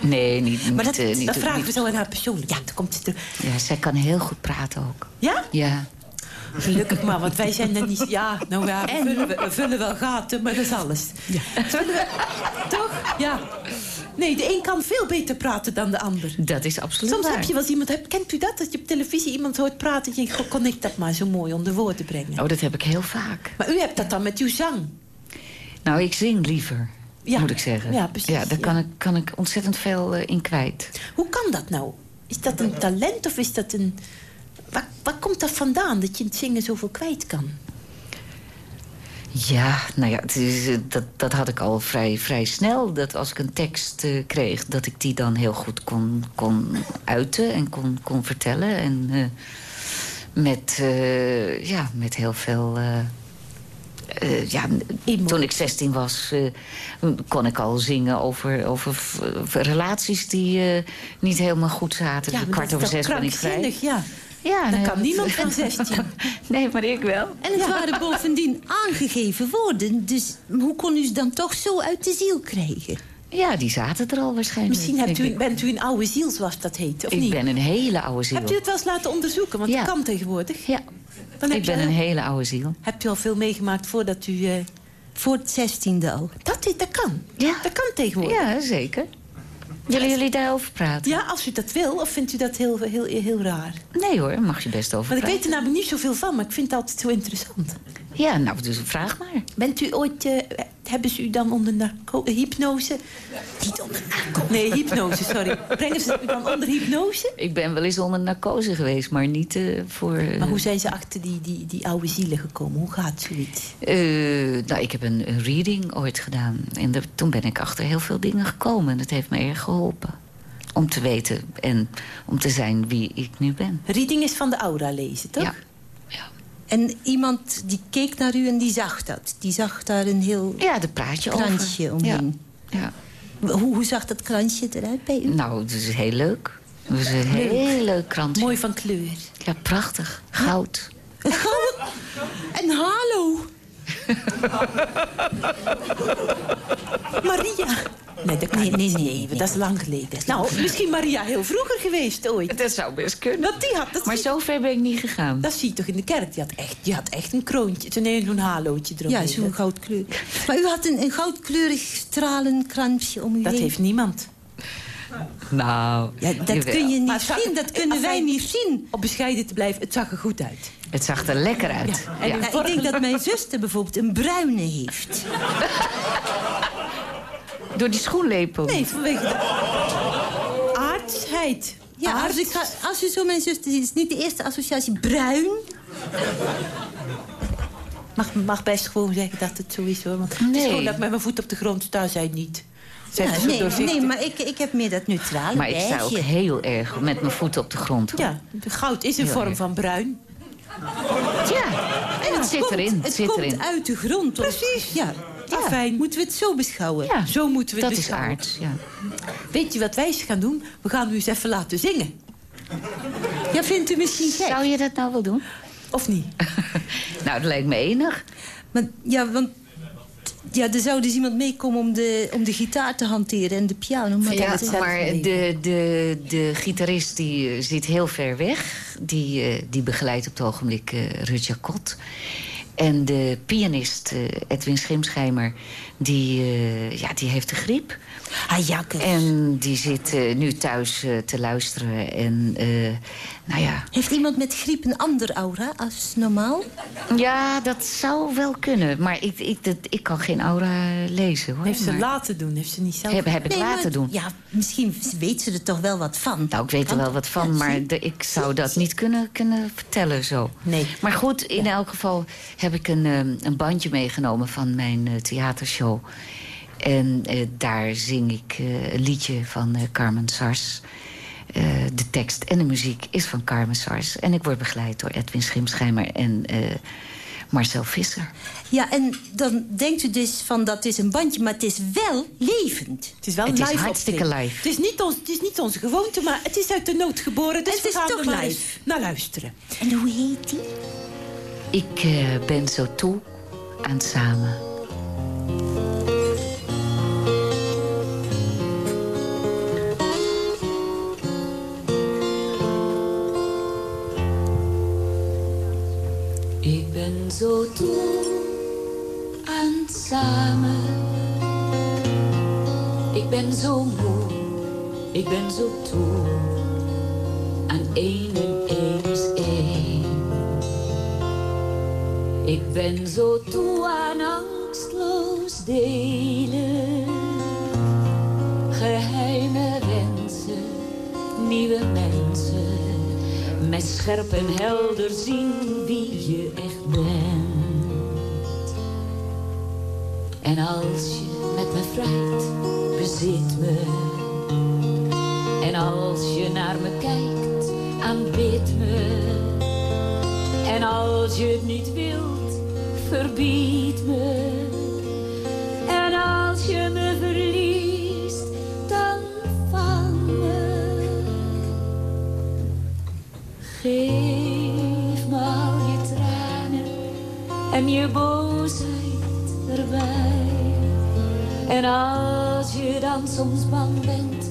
I: Nee, niet, niet,
E: Maar dat,
I: niet,
E: dat vragen
I: niet-
E: we zo aan haar persoonlijk. Ja, dan komt ze terug.
I: Ja, zij kan heel goed praten ook.
E: Ja?
I: Ja.
E: Gelukkig maar, want wij zijn er niet... Ja, nou ja, we vullen, we, vullen wel gaten, maar dat is alles. Zullen we... Toch? Ja. Nee, de een kan veel beter praten dan de ander.
I: Dat is absoluut
E: Soms
I: waar.
E: heb je wel eens iemand... heb- Kent u dat? Dat je op televisie iemand hoort praten... en je denkt, kon ik dat maar zo mooi onder woorden brengen.
I: Oh, dat heb ik heel vaak.
E: Maar u hebt dat dan met uw zang.
I: Nou, ik zing liever,
E: Ja.
I: moet ik zeggen.
E: Ja, precies,
I: Ja, daar
E: ja.
I: Kan, ik, kan ik ontzettend veel eh, in kwijt.
E: Hoe kan dat nou? Is dat een talent of is dat een... Waar, waar komt dat vandaan, dat je in het zingen zoveel kwijt kan?
I: Ja, nou ja, het is, eh, dat, dat had ik al vrij, vrij snel. Dat als ik een tekst eh, kreeg, dat ik die dan heel goed kon, kon uiten en kon, kon vertellen. En eh, met, ja, met heel veel... ja, toen ik 16 was, kon ik al zingen over, over relaties die niet helemaal goed zaten.
E: Ja,
I: kwart over zes ben ik vrij.
E: ja.
I: Ja,
E: Dat kan niemand van 16.
I: nee, maar ik wel.
F: En het waren bovendien aangegeven woorden. Dus hoe kon u ze dan toch zo uit de ziel krijgen?
I: Ja, die zaten er al waarschijnlijk.
E: Misschien hebt u,
I: ik.
E: bent u een oude ziel, zoals dat heet, of
I: ik
E: niet?
I: ben een hele oude ziel.
E: Hebt u het wel eens laten onderzoeken? Want
I: Ja.
E: dat kan tegenwoordig.
I: Ja,
E: Dan
I: ik ben
E: al-
I: een hele oude ziel.
E: Hebt u al veel meegemaakt voordat u... eh,
F: Voor het zestiende al.
E: Dat, dat kan.
I: Ja.
E: Dat kan tegenwoordig.
I: Ja, zeker. Willen jullie daarover praten?
E: Ja, als u dat wil, of vindt u dat heel, heel, heel raar?
I: Nee hoor, mag je best over
E: Want ik weet er namelijk niet zoveel van, maar ik vind het altijd zo interessant.
I: Ja, nou, dus vraag maar.
E: Bent u ooit... eh, hebben ze u dan onder hypnose...
F: Niet onder narco.
E: Nee, hypnose, sorry. Brengen ze u dan onder hypnose?
I: Ik ben wel eens onder narcose geweest, maar niet eh, voor... eh,
E: Maar hoe zijn ze achter die, die, die oude zielen gekomen? Hoe gaat zoiets?
I: nou, ik heb een, reading ooit gedaan. En toen ben ik achter heel veel dingen gekomen. En dat heeft me erg geholpen. Om te weten en om te zijn wie ik nu ben.
E: Reading is van de aura lezen, toch?
I: Ja.
F: En iemand die keek naar u en die zag dat. Die zag daar een heel
I: Ja, daar praat je
F: kransje
I: over.
F: omheen.
I: Ja.
F: Hoe, hoe zag dat kransje eruit bij u?
I: Nou, het is heel leuk. Dat was een heel leuk krantje.
J: Mooi van kleur.
I: Ja, prachtig. Goud.
F: En hallo.
J: Maria. Nee, dat kan
F: Nee,
J: niet.
F: nee, nee,
J: dat is lang geleden. Nou, misschien Maria heel vroeger geweest ooit.
I: Dat zou best kunnen.
J: Want die had, dat,
I: Maar
J: zie,
I: zo ver ben ik niet gegaan.
J: dat zie je toch in de kerk. Die had echt, die had echt een kroontje. Zo'n nee, zo'n halootje eromheen.
F: Ja, zo'n goudkleur. Maar u had een, een goudkleurig stralenkransje om u
J: Dat
F: heen.
J: heeft niemand.
I: Nou,
F: Ja, dat
I: jawel.
F: kun je niet
J: Maar
F: zien, dat kunnen wij niet zien.
J: Om bescheiden te blijven, het zag er goed uit.
I: Het zag er lekker uit.
J: Ja, en
I: Ja.
J: u-
F: Ja, ik denk dat mijn zuster bijvoorbeeld een bruine heeft.
I: Door die schoenlepel.
J: Nee, vanwege de aardsheid.
F: Ja,
J: Aard.
F: als, ik ga, als u zo mijn zuster ziet, is niet de eerste associatie bruin.
J: Mag, mag best gewoon zeggen dat het zo is hoor. Want het is
I: Nee.
J: gewoon dat ik met mijn voet op de grond sta, zij niet.
F: Ja, nee, nee, maar ik, ik heb meer dat neutrale
I: Maar ik sta ook heel erg met mijn voeten op de grond. hoor.
J: Ja, goud is een
I: Heel
J: vorm
I: erg.
J: van bruin.
I: Ja, en het zit
F: komt-
I: erin. Het
F: Het
I: zit
F: komt
I: erin.
F: uit de grond.
J: Precies.
F: Ja. Ja.
J: Afijn.
F: Moeten we het zo beschouwen?
I: Ja,
J: Zo moeten we het
I: dat is
J: beschouwen.
I: aards. Ja.
J: Weet je wat wij eens gaan doen? We gaan u eens even laten zingen.
F: Ja, vindt u misschien gek?
I: Zou je dat nou wel doen?
J: Of niet?
I: Nou, dat lijkt me enig.
F: Maar, ja, want ja, er zou dus iemand meekomen om de, om de gitaar te hanteren en de piano. Maar
I: Ja, maar de, de, de gitarist die eh, zit heel ver weg. Die, eh, die begeleidt op het ogenblik eh Ruud Jacot. En de pianist eh, Edwin Schimschijmer, die, eh, ja, die heeft de griep.
F: Ah, jakkes.
I: En die zit eh, nu thuis eh, te luisteren. En eh, nou ja,
F: Heeft iemand met griep een ander aura als normaal?
I: ja, dat zou wel kunnen. Maar ik, ik, dat, ik kan geen aura lezen, hoor.
J: Heeft ze
I: Maar-
J: laten doen, heeft ze niet zelf...
I: heb, heb ik
F: Nee,
I: laten
F: maar-
I: doen.
F: Ja, misschien weet ze er toch wel wat van.
I: Nou, ik weet er wel wat van,
F: Ja,
I: maar
F: zie.
I: de- ik zou dat niet kunnen, kunnen vertellen zo.
J: Nee.
I: Maar goed, in elk geval heb ik een, een bandje meegenomen van mijn eh, En eh, daar zing ik eh, een liedje van eh, Carmen Sars. Eh, de tekst en de muziek is van Carmen Sars. En ik word begeleid door Edwin Schimschijmer en eh, Marcel Visser.
F: Ja, en dan denkt u dus van dat is een bandje, maar het is wel levend.
J: Het is wel
I: Het
J: een
I: is
J: live
I: hartstikke live.
J: Het is, niet ons, het is niet onze gewoonte, maar het is uit de nood geboren. Dus
F: Het
J: we
F: is
J: gaan
F: toch
J: er
F: live.
J: eens naar luisteren.
F: En hoe heet die?
I: Ik eh, ben zo toe aan samen. Samen. Ik ben zo moe, ik ben zo toe aan één en één is één. Ik ben zo toe aan angstloos delen. Geheime wensen, nieuwe mensen. Met scherp en helder zien wie je echt bent. En als je met me vrijt, bezit me. En als je naar me kijkt, aanbid me. En als je het niet wilt, verbied me. En als je me verliest, dan vang me. Geef me al je tranen en je boosheid En als je dan soms bang bent,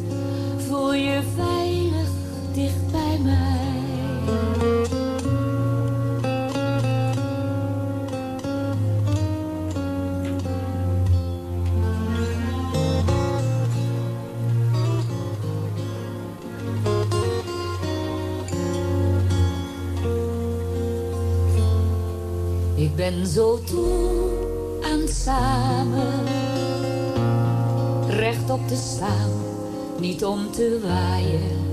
I: voel je veilig dicht bij mij. Ik ben zo toe aan samen, rechtop te staan, niet om te waaien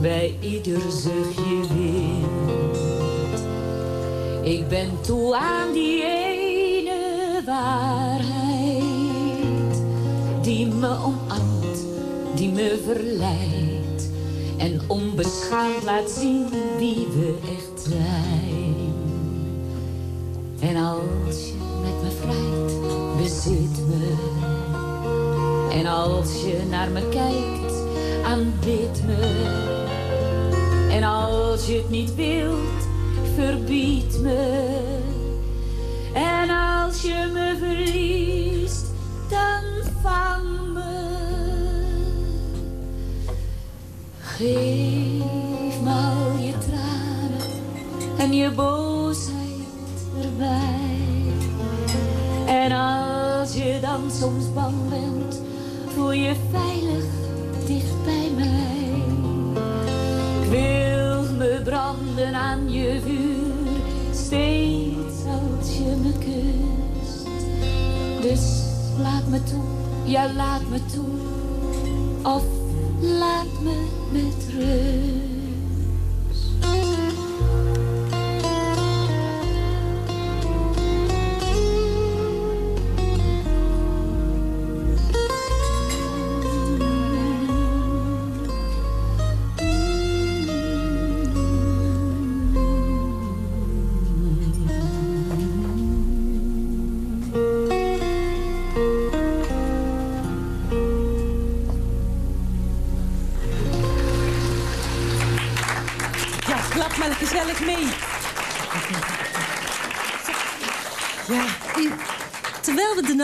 I: bij ieder zuchtje wind. Ik ben toe aan die ene waarheid die me omarmt, die me verleidt en onbeschaamd laat zien wie we zijn. Als je naar me kijkt, aanbid me.
M: En als je het niet wilt, verbied me. En als je me verliest, dan vang me. Geef toe, ja laat me toe, of laat me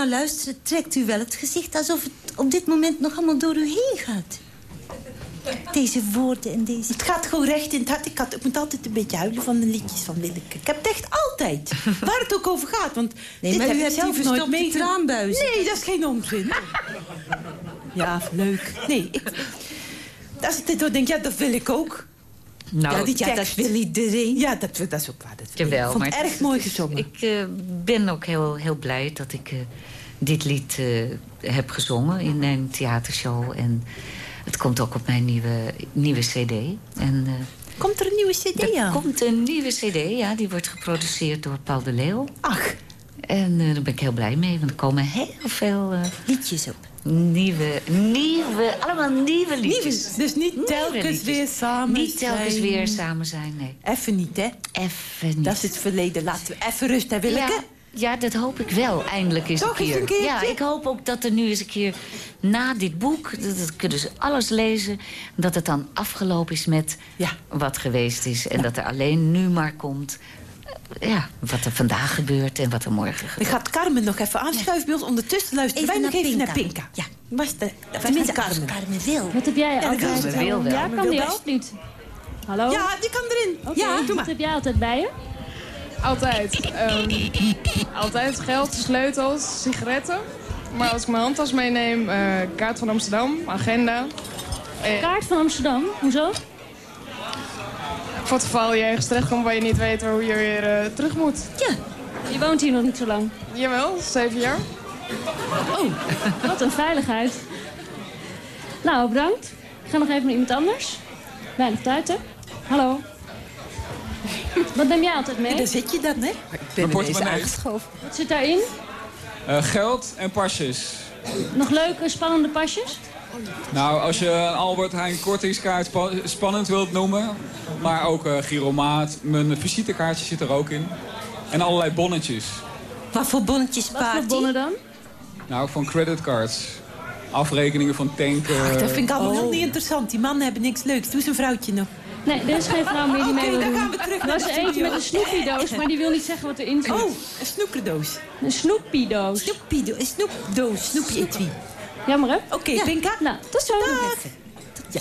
F: terwijl we er naar luisteren, trekt u wel het gezicht alsof het op dit moment nog allemaal door u heen gaat. Deze woorden en deze...
E: Het gaat gewoon recht in het hart. Ik, had, ik moet altijd een beetje huilen van de liedjes van Willeke. Ik heb het echt altijd. Waar het ook over gaat. Want
F: Nee, maar
E: heb
F: u hebt
E: zelf nooit
F: traanbuizen.
E: Nee, dat is geen onzin. ja, leuk. Nee, ik, als ik dit hoor, denk ja, dat wil ik ook.
I: Nou,
E: ja, die
F: ja, dat
E: tekst.
F: wil iedereen.
E: Ja, dat, dat is ook waar. Dat.
I: Jawel,
E: ik vond
I: maar
E: het
I: het
E: erg mooi gezongen.
I: Ik eh, ben ook heel, heel blij dat ik eh, dit lied eh, heb gezongen in mijn theatershow. En het komt ook op mijn nieuwe, nieuwe cd. En, eh,
E: Komt er een nieuwe cd
I: er
E: aan?
I: komt een nieuwe cd, ja. Die wordt geproduceerd door Paul de Leeuw.
E: Ach,
I: En eh, daar ben ik heel blij mee, want er komen heel veel... eh,
F: Liedjes op.
I: Nieuwe, nieuwe, allemaal nieuwe liedjes.
E: nieuwe. Dus niet
I: Nieuwe
E: telkens
I: liedjes.
E: weer samen
I: Niet telkens
E: zijn.
I: weer samen zijn, nee.
E: Even niet, hè?
I: Even niet.
E: Dat is het verleden. Laten we even rust hebben, Willeke.
I: Ja, ja, dat hoop ik wel, eindelijk eens
E: Toch
I: een
E: eens
I: keer.
E: een?
I: Ja, ik hoop ook dat er nu eens een keer na dit boek... dat, dat kunnen ze alles lezen, dat het dan afgelopen is met
E: Ja.
I: wat geweest is. En dat er alleen nu maar komt ja, wat er vandaag gebeurt en wat er morgen
E: Dan
I: gebeurt.
E: gaat Carmen nog even aanschuiven bij ons. Ondertussen luisteren
F: Even
E: wij nog
F: naar
E: even naar
F: Pinka.
E: Ja. Was de,
F: Tenminste,
E: Carmen.
F: Carmen wil.
H: Wat heb jij altijd?
I: wel.
H: Ja, kan die ook niet? Hallo?
E: Ja, die kan erin. Ja, doe
H: Wat
E: maar.
H: heb jij altijd bij je?
N: Altijd. Ehm, altijd geld, sleutels, sigaretten. Maar als ik mijn handtas meeneem, eh, kaart van Amsterdam, agenda. Eh,
H: Kaart van Amsterdam, hoezo?
N: Voor het geval je ergens terechtkomt waar je niet weet hoe je weer eh, terug moet.
H: Ja. Je woont hier nog niet zo lang.
N: Jawel, zeven jaar.
H: Oh, wat een veiligheid. Nou, bedankt. Ik ga nog even naar iemand anders. Weinig tijd, hè? Hallo. Wat neem jij altijd mee?
E: Daar zit je dan, hè? Ik ben
O: portemonnee.
E: aangeschoven.
H: Wat zit daarin?
O: Eh, geld en pasjes.
H: Nog leuke, spannende pasjes?
O: Nou, als je een Albert Heijn kortingskaart spa- spannend wilt noemen... maar ook eh giromaat, mijn visitekaartje zit er ook in. En allerlei bonnetjes.
F: Wat voor bonnetjes
H: Wat voor bonnen dan?
O: Nou, van creditcards. Afrekeningen van tanken.
E: Ach, dat vind ik allemaal heel niet interessant. Die mannen hebben niks leuks. Doe eens een vrouwtje nog.
H: Nee, er is geen vrouw meer die mee
E: Oké,
H: wil doen.
E: gaan we terug
H: Er
E: naar
H: was er eentje met een snoepiedoos, maar die wil niet zeggen wat erin zit.
E: Oh, een snoekerdoos.
H: Een snoepiedoos.
F: Snoepiedo, een snoepdoos.
E: Snoepje etui.
H: Jammer, hè?
E: Oké,
F: Ja.
E: Pinka.
H: Nou, tot zo.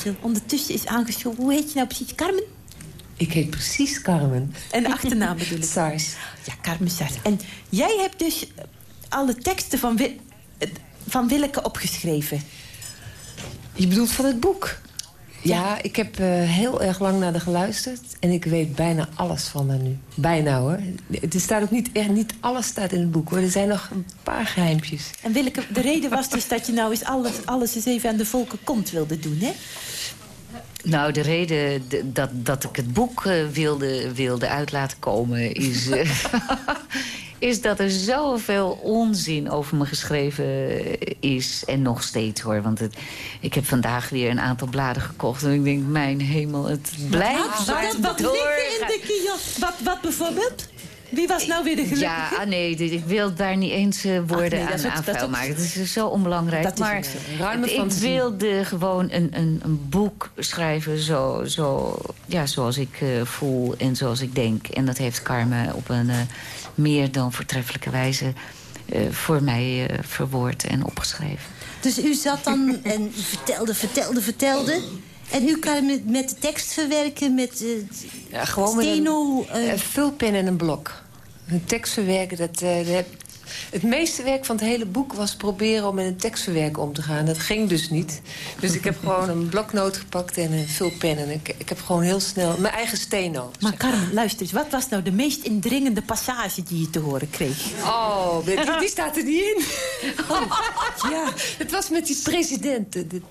E: Ja. Ondertussen is aangeschoven. Hoe heet je nou precies? Carmen?
P: Ik heet precies Carmen.
E: En de achternaam bedoel ik.
P: Sars.
E: Ja, Carmen Sars. En jij hebt dus eh, alle teksten van, Wi- eh, van Willeke opgeschreven.
P: Je bedoelt van het boek? Ja, ik heb eh, heel erg lang naar haar geluisterd. En ik weet bijna alles van haar nu. Bijna hoor. Er staat ook niet, echt niet alles staat in het boek hoor. Er zijn nog een paar geheimpjes.
E: En Willeke, de reden was dus dat je nou eens alles, alles eens even aan de volken kont wilde doen, hè?
I: Nou, de reden dat, dat ik het boek eh, wilde, wilde uit laten komen... Is, eh, is dat er zoveel onzin over me geschreven is. En nog steeds, hoor. Want het, ik heb vandaag weer een aantal bladen gekocht. En ik denk, mijn hemel, het blijft
E: Wat,
I: maar
E: wat, wat liggen in de kiosk? Wat, wat bijvoorbeeld? Wie was nou weer de gelukkige?
I: Ja, ah, nee, dit- ik wil daar niet eens eh, woorden
E: nee, is
I: aan
E: is
I: aanvuil maken. Het is zo onbelangrijk.
E: Dat is
I: maar
E: zo. Ruime
I: ik
E: fantasie.
I: wilde gewoon een, een, een boek schrijven zo, zo, ja, zoals ik eh, voel en zoals ik denk. En dat heeft Carmen op een eh, meer dan voortreffelijke wijze eh, voor mij eh, verwoord en opgeschreven.
F: Dus u zat dan en vertelde, vertelde, vertelde. En u kan met, met de tekst verwerken, met uh,
P: Ja, gewoon met een, vulpen en een blok. Een tekst verwerken, dat, eh, het meeste werk van het hele boek was proberen om met een tekstverwerker om te gaan. Dat ging dus niet. Dus ik heb gewoon een bloknoot gepakt en een vulpen. En ik, ik heb gewoon heel snel mijn eigen steno.
E: Maar Carmen, luister eens. Wat was nou de meest indringende passage die je te horen kreeg?
P: Oh, die, die staat er niet in. Oh, ja, het was met die president. De,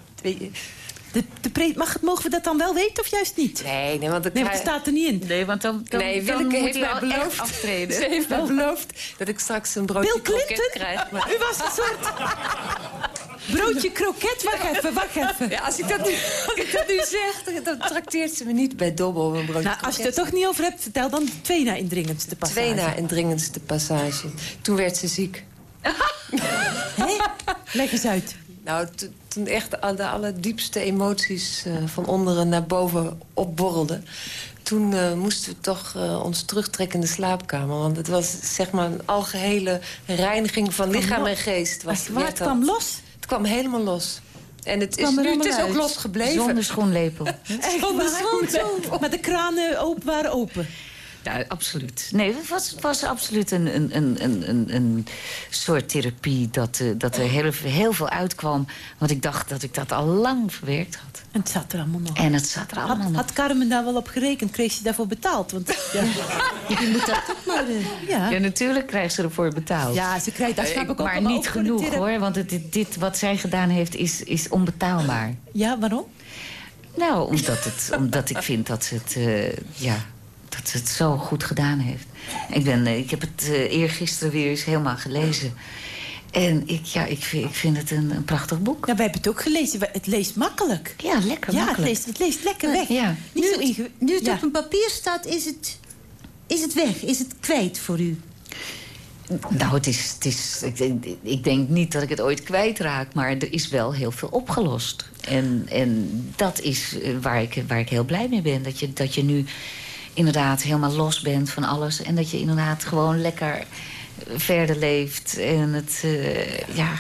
P: De,
E: de pre- mag, het- mogen we dat dan wel weten of juist niet?
P: Nee, nee, want,
E: Nee, want het staat er niet in.
I: Nee, want dan, dan,
P: nee,
I: dan
P: Willeke
I: moet
P: heeft mij beloofd.
I: aftreden.
P: Ze heeft mij beloofd dat ik straks een broodje
E: Bill
P: kroket
E: Clinton?
P: krijg. Maar...
E: U was een soort... Broodje kroket? Wacht even, wacht even.
P: Ja, als ik dat nu, als ik dat nu zeg, dan- trakteert ze me niet bij Dobbel een broodje
E: Nou, als je het toch niet over hebt, vertel dan de twee na indringendste passage.
P: Twee na indringendste passage. Toen werd ze ziek.
E: Hé? Leg eens uit.
P: Nou, toen echt de, allerdiepste emoties eh, van onderen naar boven opborrelden... toen eh, moesten we toch eh, ons terugtrekken in de slaapkamer. Want het was zeg maar een algehele reiniging van lichaam en geest. Was, werd
E: het kwam los?
P: Het kwam helemaal los. En het is, nu, het is ook
E: uit.
P: los gebleven.
I: Zonder schoenlepel.
E: Echt
P: Zonder schoenlepel.
E: Maar de kranen open waren open.
I: Ja, absoluut. Nee, het was, was absoluut een, een, een, een, een, soort therapie dat, eh, dat er heel, heel veel uitkwam. Want ik dacht dat ik dat al lang verwerkt had.
E: En het zat er allemaal nog.
I: En het zat er allemaal
E: Had,
I: nog.
E: had Carmen daar wel op gerekend? Kreeg ze daarvoor betaald? Want ja,
F: Je moet dat ook maar... eh,
E: ja.
I: Ja, natuurlijk krijgt ze ervoor betaald.
E: ja ze krijgt, dat snap ik ook
I: maar niet genoeg hoor, want het, dit, dit wat zij gedaan heeft is, is onbetaalbaar.
E: Ja, waarom?
I: Nou, omdat, het, omdat ik vind dat ze het, eh, ja, dat ze het zo goed gedaan heeft. Ik, ben, eh, ik heb het eh, eergisteren weer eens helemaal gelezen. En ik, ja, ik, vind, ik vind het een, een prachtig boek.
E: Ja, wij hebben het ook gelezen. Het leest makkelijk.
I: Ja, lekker
E: Ja, het
I: makkelijk.
E: leest, het leest lekker weg.
I: Ja.
F: Nu het, nu het
E: Ja.
F: op een papier staat, is het, is het weg? Is het kwijt voor u?
I: Nou, het is, het is, ik, denk- ik denk niet dat ik het ooit kwijtraak, maar er is wel heel veel opgelost. En, en dat is eh, waar ik, waar ik heel blij mee ben. Dat je, dat je nu inderdaad helemaal los bent van alles. En dat je inderdaad gewoon lekker verder leeft. En het, eh, ja,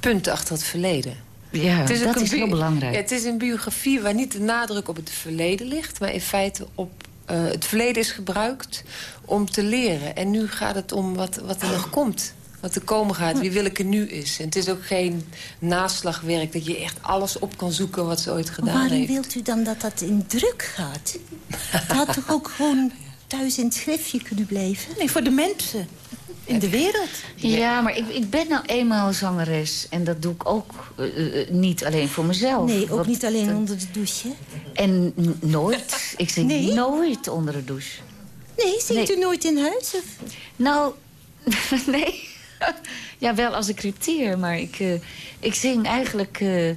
P: Punt achter het verleden.
I: ja
P: Het
I: dat is heel belangrijk.
P: Ja, het is een biografie waar niet de nadruk op het verleden ligt... maar in feite op eh, het verleden is gebruikt om te leren. En nu gaat het om wat, wat er nog komt. Wat er komen gaat, wie Willeke nu is. En het is ook geen naslagwerk dat je echt alles op kan zoeken... wat ze ooit gedaan
F: Waarom
P: heeft.
F: wilt u dan dat dat in druk gaat? Het had toch ook gewoon thuis in het schriftje kunnen blijven?
E: Nee, voor de mensen in de wereld.
I: Ja, maar ik, ik ben nou eenmaal zangeres. En dat doe ik ook eh, eh, niet alleen voor mezelf.
F: Nee, ook
I: Want-
F: niet alleen onder de douche.
I: En nooit. Ik zing
F: Nee?
I: nooit onder de douche.
F: Nee, zingt
I: Nee.
F: u nooit in huis? Of?
I: Nou, nee. ja, wel als ik repteer, maar ik, eh, ik zing eigenlijk... eh,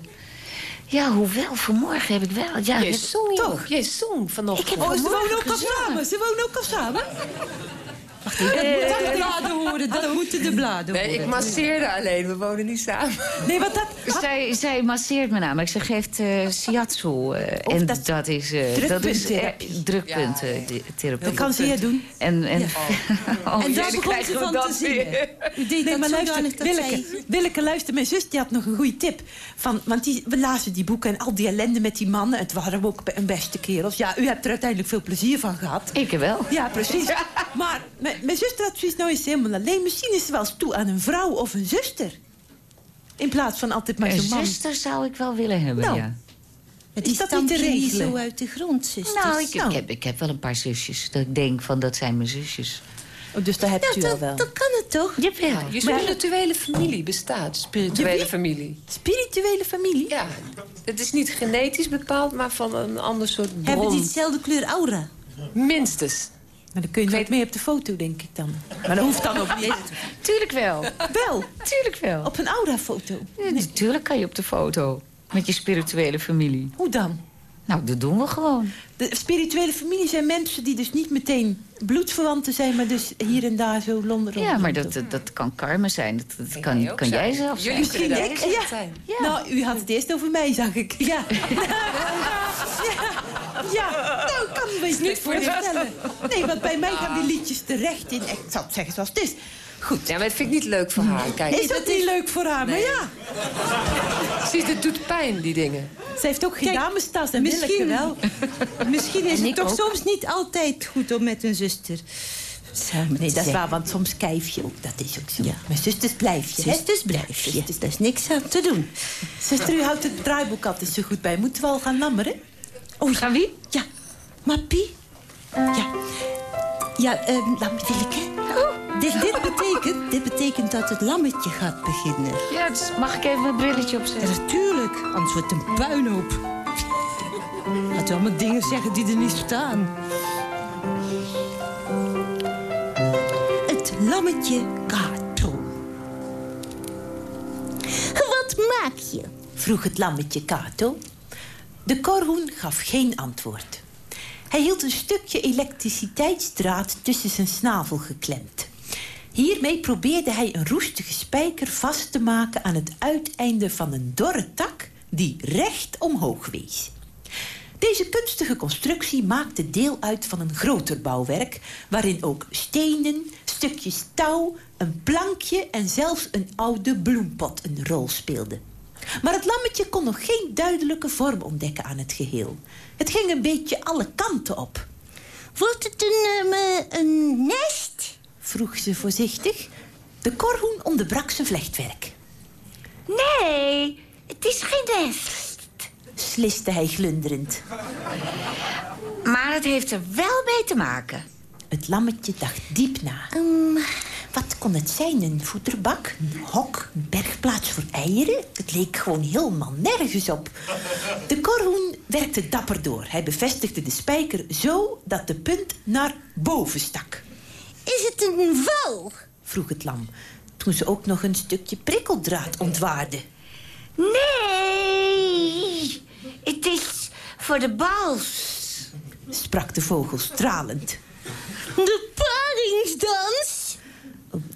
I: ja, hoewel, vanmorgen heb ik wel... Ja, het-
P: zong toch? Jij zong vanochtend.
I: Ik heb
E: Oh, ze wonen ook al samen. Ze wonen ook al samen. Wacht
F: Dat moeten de bladen horen. Dat moeten de bladen
P: Nee,
F: horen.
P: ik masseerde alleen. We wonen niet samen.
E: Nee, want dat...
I: Zij, zij masseert me namelijk. Ze geeft eh shiatsu. eh, en
E: dat
I: dat,
E: is
I: is, eh, dat is eh,
E: drukpunttherapie.
I: drukpunttherapie.
E: Dat kan ze hier doen.
I: En, en, oh,
F: En daar begon ze van te zingen. U deed
E: Nee,
F: dat
E: maar luister, Willeke,
F: zij...
E: Willeke, luister, mijn zus die had nog een goede tip. Van, want die, we lazen die boeken en al die ellende met die mannen. Het waren ook een beste kerels. Ja, u hebt er uiteindelijk veel plezier van gehad.
I: Ik wel.
E: Ja, precies. Maar mijn, zuster had zoiets nou eens helemaal alleen. Misschien is ze wel eens toe aan een vrouw of een zuster. In plaats van altijd maar
I: Een
E: zo'n man.
I: zuster zou ik wel willen hebben,
E: Nou,
I: ja.
F: Het
E: Is
F: is
E: dat niet te regelen?
F: zo uit de grond, zusters.
I: Nou, ik,
E: Nou.
I: ik, heb, ik heb wel een paar zusjes. Dat ik denk van, dat zijn mijn zusjes.
E: Oh, dus daar hebt
F: Ja,
E: u al
F: dat,
E: wel.
F: dat kan het toch?
I: Jawel.
P: Je
E: Maar-
P: spirituele familie bestaat. Spirituele
E: Je
P: familie.
E: Spirituele familie?
P: Ja, het is niet genetisch bepaald, maar van een ander soort bron.
F: Hebben die hetzelfde kleur aura?
P: Minstens.
E: Maar dan kun je nooit mee op de foto, denk ik dan. Maar dat hoeft dan ook niet.
I: Tuurlijk wel.
E: Wel,
I: Tuurlijk wel.
E: op een aura-foto.
I: Ja, Natuurlijk kan je op de foto. Met je spirituele familie.
E: Hoe dan?
I: Nou, dat doen we gewoon.
E: De spirituele familie zijn mensen die dus niet meteen bloedverwanten zijn... maar dus hier en daar zo Londen
I: Ja, maar dat, dat, dat kan Carmen zijn. Dat, dat kan, kan jij zelf zijn.
E: Misschien ik? Ja. Nou, u had het eerst over mij, zag ik. Ja. ja. Ja, nou, ik kan me eens niet voorstellen. Nee, want bij mij gaan die liedjes terecht in. Ik zal het zeggen zoals het is. Goed.
P: Ja, maar dat vind ik niet leuk voor haar. Kijk,
E: Is dat niet leuk voor haar? Maar ja.
P: Precies, het doet pijn, die dingen.
E: Ze heeft ook geen damestas en
P: misschien-
E: wel.
F: Misschien is het toch
E: ook.
F: soms niet altijd goed om met een zuster samen
E: Nee,
F: te
E: dat is waar, want soms kijf je ook. Dat is ook zo.
F: Ja.
E: Mijn zusters blijf je.
F: Zusters blijf je. Dus daar is niks aan te doen.
E: Zuster, u houdt het draaiboek altijd zo goed bij. Moeten we al gaan lammeren?
F: Oh,
I: Gaan wie?
E: Ja. Maar Pie? Ja. Ja, ehm laat me Willeke.
F: Oh, dit, dit, betekent, dit betekent dat het lammetje gaat beginnen.
I: Ja, dus mag ik even mijn brilletje opzetten?
F: Ja, natuurlijk, anders wordt het een puinhoop. Laten we allemaal dingen zeggen die er niet staan. Het lammetje Kato.
E: Wat maak je? vroeg het lammetje Kato. De korhoen gaf geen antwoord. Hij hield een stukje elektriciteitsdraad tussen zijn snavel geklemd. Hiermee probeerde hij een roestige spijker vast te maken aan het uiteinde van een dorre tak die recht omhoog wees. Deze kunstige constructie maakte deel uit van een groter bouwwerk... waarin ook stenen, stukjes touw, een plankje en zelfs een oude bloempot een rol speelden. Maar het lammetje kon nog geen duidelijke vorm ontdekken aan het geheel. Het ging een beetje alle kanten op.
F: Wordt het een, eh, een nest?
E: Vroeg ze voorzichtig. De korhoen onderbrak zijn vlechtwerk.
I: Nee, het is geen nest.
E: Sliste hij glunderend.
I: Maar het heeft er wel mee te maken.
E: Het lammetje dacht diep na.
F: Ehm,
E: Wat kon het zijn? Een voederbak? Een hok? Een bergplaats voor eieren? Het leek gewoon helemaal nergens op. De korhoen werkte dapper door. Hij bevestigde de spijker zo dat de punt naar boven stak.
F: Is het een val?
E: Vroeg het lam, toen ze ook nog een stukje prikkeldraad ontwaarde.
I: Nee, het is voor de bals.
E: Sprak de vogel stralend.
F: De paringsdans?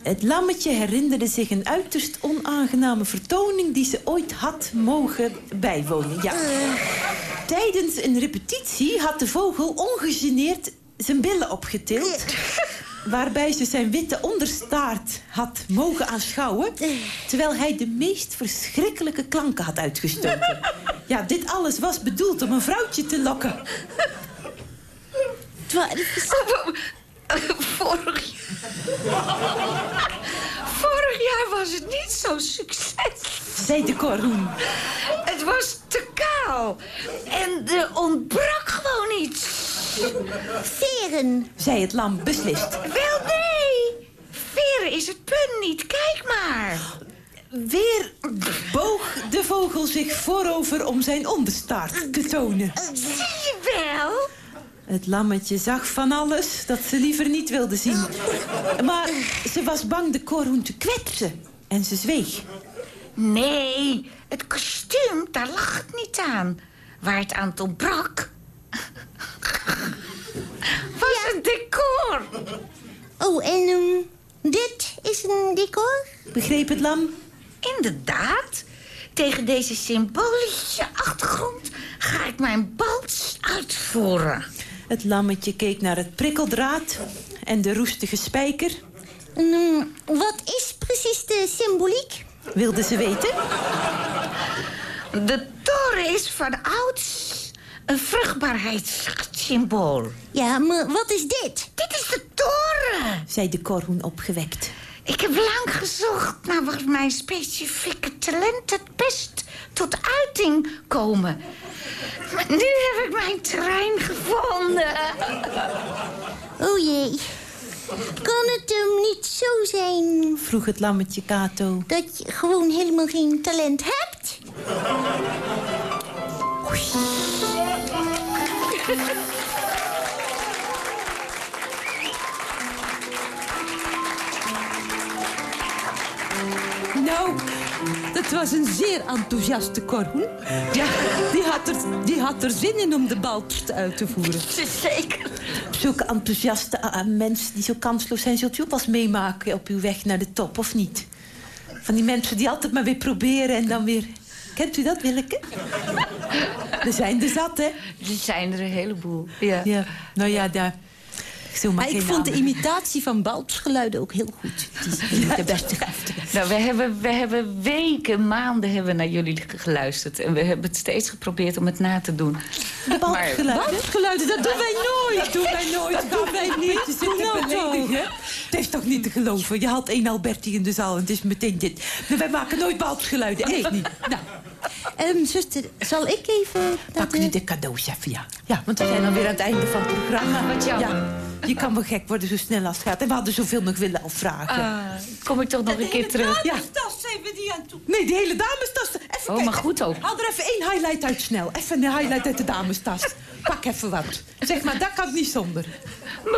E: Het lammetje herinnerde zich een uiterst onaangename vertoning... die ze ooit had mogen bijwonen. Ja. Tijdens een repetitie had de vogel ongegeneerd zijn billen opgetild... waarbij ze zijn witte onderstaart had mogen aanschouwen... terwijl hij de meest verschrikkelijke klanken had uitgestoten. Ja, dit alles was bedoeld om een vrouwtje te lokken.
I: Vorig jaar... Vorig jaar was het niet zo'n succes.
E: Zei de korhoen.
I: Het was te kaal. En er ontbrak gewoon iets.
F: Veren.
E: Zei het lam beslist.
I: Wel, nee. Veren is het punt niet. Kijk maar.
E: Weer boog de vogel zich voorover om zijn onderstaart te tonen.
I: Zie je wel?
E: Het lammetje zag van alles dat ze liever niet wilde zien. Maar ze was bang de korhoen te kwetsen. En ze zweeg.
I: Nee, het kostuum, daar lag het niet aan. Waar het aan ontbrak... was een decor.
F: Oh, en ehm, dit is een decor?
E: Begreep het lam?
I: Inderdaad. Tegen deze symbolische achtergrond ga ik mijn bals uitvoeren.
E: Het lammetje keek naar het prikkeldraad en de roestige spijker.
F: Ehm, wat is precies de symboliek?
E: Wilde ze weten?
I: De toren is van ouds een vruchtbaarheidssymbool.
F: Ja, maar wat is dit?
I: Dit is de toren.
E: Zei de korhoen opgewekt.
I: Ik heb lang gezocht naar waar mijn specifieke talenten het best tot uiting komen. Maar nu heb ik mijn terrein gevonden.
F: Oh jee. Kan het hem niet zo zijn
E: Vroeg het lammetje Kato.
F: dat je gewoon helemaal geen talent hebt?
E: Nou, dat was
F: een zeer enthousiaste Corhoen. Ja, die had, er, die had er zin in om de balpst uit te voeren.
E: Zeker. Zulke enthousiaste uh, mensen die zo kansloos zijn... zult u ook wel eens meemaken op uw weg naar de top, of niet? Van die mensen die altijd maar weer proberen en dan weer... Kent u dat, Willeke? Er zijn er zat, hè?
I: Er zijn er een heleboel, ja.
E: ja. Nou ja, daar... Ik,
F: Maar vond de imitatie van balpsgeluiden ook heel goed. Die is de beste.
I: Nou, we hebben, we hebben weken, maanden hebben naar jullie geluisterd. En we hebben het steeds geprobeerd om het na te doen.
E: De balpsgeluiden? Balpsgeluiden, dat doen wij nooit. Dat doen wij nooit. Dat doen wij niet. Je zit te beledigen. Het is toch niet te geloven. Je had één Alberti in de zaal en het is meteen dit. Maar wij maken nooit balpsgeluiden. Echt niet. Nou.
F: Ehm, zuster, zal ik even...
E: Pak nu de cadeaus even, ja. Ja, want we zijn alweer aan het einde van het programma.
I: Wat jammer.
E: Ja, je kan wel gek worden zo snel als het gaat. En we hadden zoveel nog willen afvragen.
I: Ah, kom ik toch nog een keer terug?
E: Ja.
F: tas zijn we die aan toe.
E: Nee, die hele damestas. Even
I: Oh, maar goed ook.
E: Haal er even één highlight uit snel. Even een highlight uit de damestas. Pak even wat. Zeg maar, dat kan niet zonder.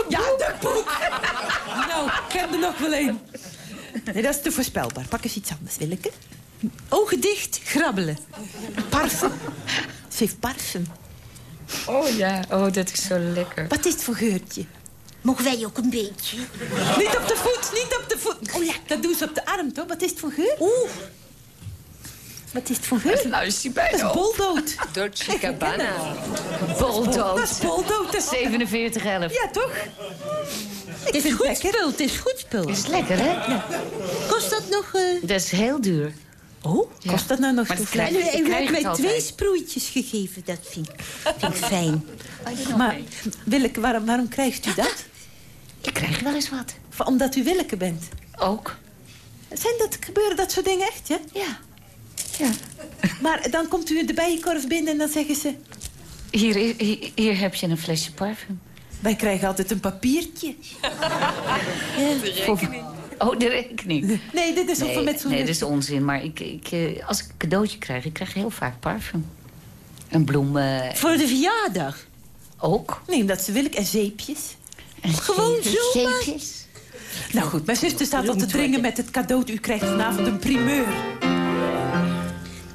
E: Ja, de boek. nou, ik ken er nog wel één. Nee, dat is te voorspelbaar. Pak eens iets anders, Willeke. Ogen dicht, grabbelen. Parfum. Ze heeft parfum.
I: Oh ja, oh, dat is zo lekker.
E: Wat is het voor geurtje?
F: Mogen wij ook een beetje?
E: Niet op de voet, niet op de voet. Oh ja, dat doen ze op de arm, toch? Wat is het voor geur?
F: Oeh.
E: Wat is het voor geur?
I: Nou is die
E: Dat is boldood.
P: Dolce Gabbana.
I: Boldood.
E: Dat is boldood. Dat is...
I: 47 11.
E: Ja, toch?
F: Het is goed spul, het is goed spul.
I: is lekker, hè?
F: Kost dat nog... eh,
I: Dat is heel duur.
E: Oh, kost dat nou nog
I: Maar dat
E: veel?
I: krijg-
F: u hebt mij twee sproeitjes gegeven. Dat vind ik, vind ik fijn.
E: Maar Willeke, waarom, waarom krijgt u dat?
I: Ik krijg wel eens wat.
E: Omdat u Willeke bent.
I: Ook.
E: Zijn dat, gebeuren dat soort dingen echt, ja?
I: Ja. Ja.
E: Maar dan komt u de bijenkorf binnen en dan zeggen ze...
I: Hier, hier, hier heb je een flesje parfum.
E: Wij krijgen altijd een papiertje.
I: Oh, de rekening.
E: Nee, dit is
I: Nee,
E: met zo'n...
I: nee, dat is onzin. Maar ik, ik, eh, als ik een cadeautje krijg, ik krijg heel vaak parfum. Een bloem eh,
F: Voor de verjaardag.
I: ook.
E: Nee, omdat ze Willeke en zeepjes.
I: En
F: Gewoon zomaar?
I: Zeepjes.
E: Nou goed, mijn zuster staat al te dringen met het cadeau. U krijgt vanavond een primeur.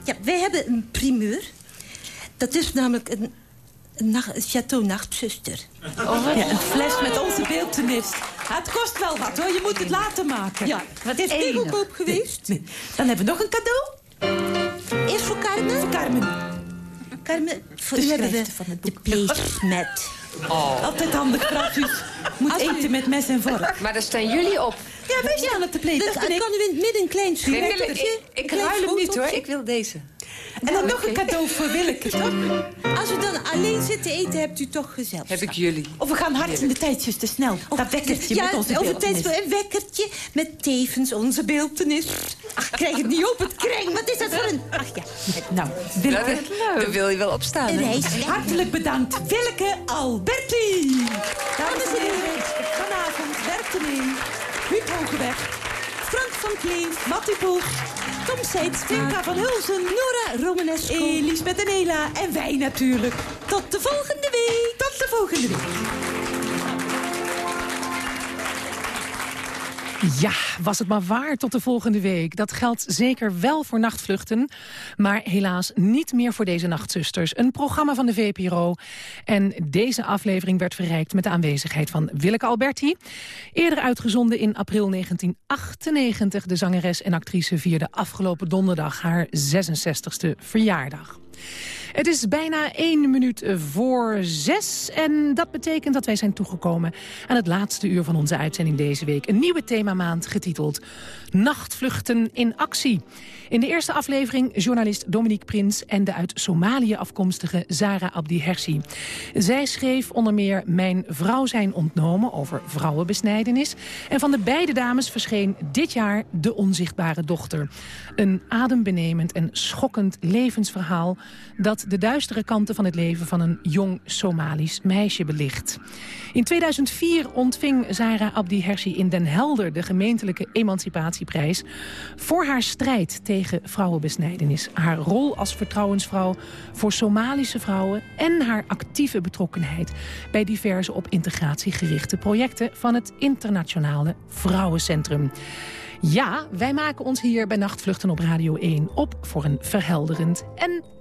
F: Ja, wij hebben een primeur. Dat is namelijk een, een, nacht, een Chateau Nachtzuster.
E: Oh, ja, een fles met onze beeltenis. Ja, het kost wel wat hoor, je moet het laten maken.
F: Ja,
E: wat is
F: goedkoop geweest.
E: Nee. Dan hebben we nog een cadeau.
F: Eerst voor Carmen.
E: Voor Carmen.
F: Carmen, voor
E: De
F: u hebben we
E: van het
F: de
E: boek.
F: Placement.
E: Altijd handig, Pratus. Moet eten met mes en vork.
P: Maar daar staan jullie op.
E: Ja, wij staan op de plate.
F: Dat
E: Dat ben ik.
F: kan u in het midden een klein schrijvertje.
P: ik, ik
F: klein
P: ruil hem niet hoor, ik wil deze.
E: En dan nog een cadeau voor Willeke, toch?
F: Als u dan alleen zit te eten, hebt u toch gezelschap.
P: Heb ik jullie.
E: Of we gaan hard in de tijdjes te snel. Dat wekkertje
F: ja,
E: met onze
F: over
E: beeltenis.
F: tijd een wekkertje met tevens onze beeltenis. Ach, ik krijg het niet op het kring. Wat is dat voor een... Ach ja,
E: Nou, Willeke,
P: daar wil je wel op staan.
F: een
P: hè?
F: reis.
E: hartelijk bedankt. Willeke Alberti. Dames en heren, vanavond werkte mee Huub Hogeweg, Frank van Kleef, Mattie Poels, Tom Seitz, Tinka van Hulsen,
F: Nora Romanesco.
E: Elisabeth en Ela en wij natuurlijk.
F: Tot de volgende week.
E: Tot de volgende week.
D: Ja, was het maar waar tot de volgende week. Dat geldt zeker wel voor nachtvluchten. Maar helaas niet meer voor deze nachtzusters. Een programma van de VPRO. En deze aflevering werd verrijkt met de aanwezigheid van Willeke Alberti. Eerder uitgezonden in april 1998. De zangeres en actrice vierde afgelopen donderdag haar 66ste verjaardag. Het is bijna één minuut voor zes. En dat betekent dat wij zijn toegekomen aan het laatste uur van onze uitzending deze week. Een nieuwe themamaand getiteld Nachtvluchten in actie. In de eerste aflevering journalist Dominique Prins en de uit Somalië afkomstige Zara Abdi Hersi. Zij schreef onder meer Mijn vrouw zijn ontnomen over vrouwenbesnijdenis. En van de beide dames verscheen dit jaar De Onzichtbare Dochter. Een adembenemend en schokkend levensverhaal de duistere kanten van het leven van een jong Somalisch meisje belicht. In 2004 ontving Zara Abdi Hersi in Den Helder de gemeentelijke emancipatieprijs voor haar strijd tegen vrouwenbesnijdenis. Haar rol als vertrouwensvrouw voor Somalische vrouwen en haar actieve betrokkenheid bij diverse op integratie gerichte projecten van het Internationale Vrouwencentrum. Ja, wij maken ons hier bij Nachtvluchten op Radio 1 op voor een verhelderend en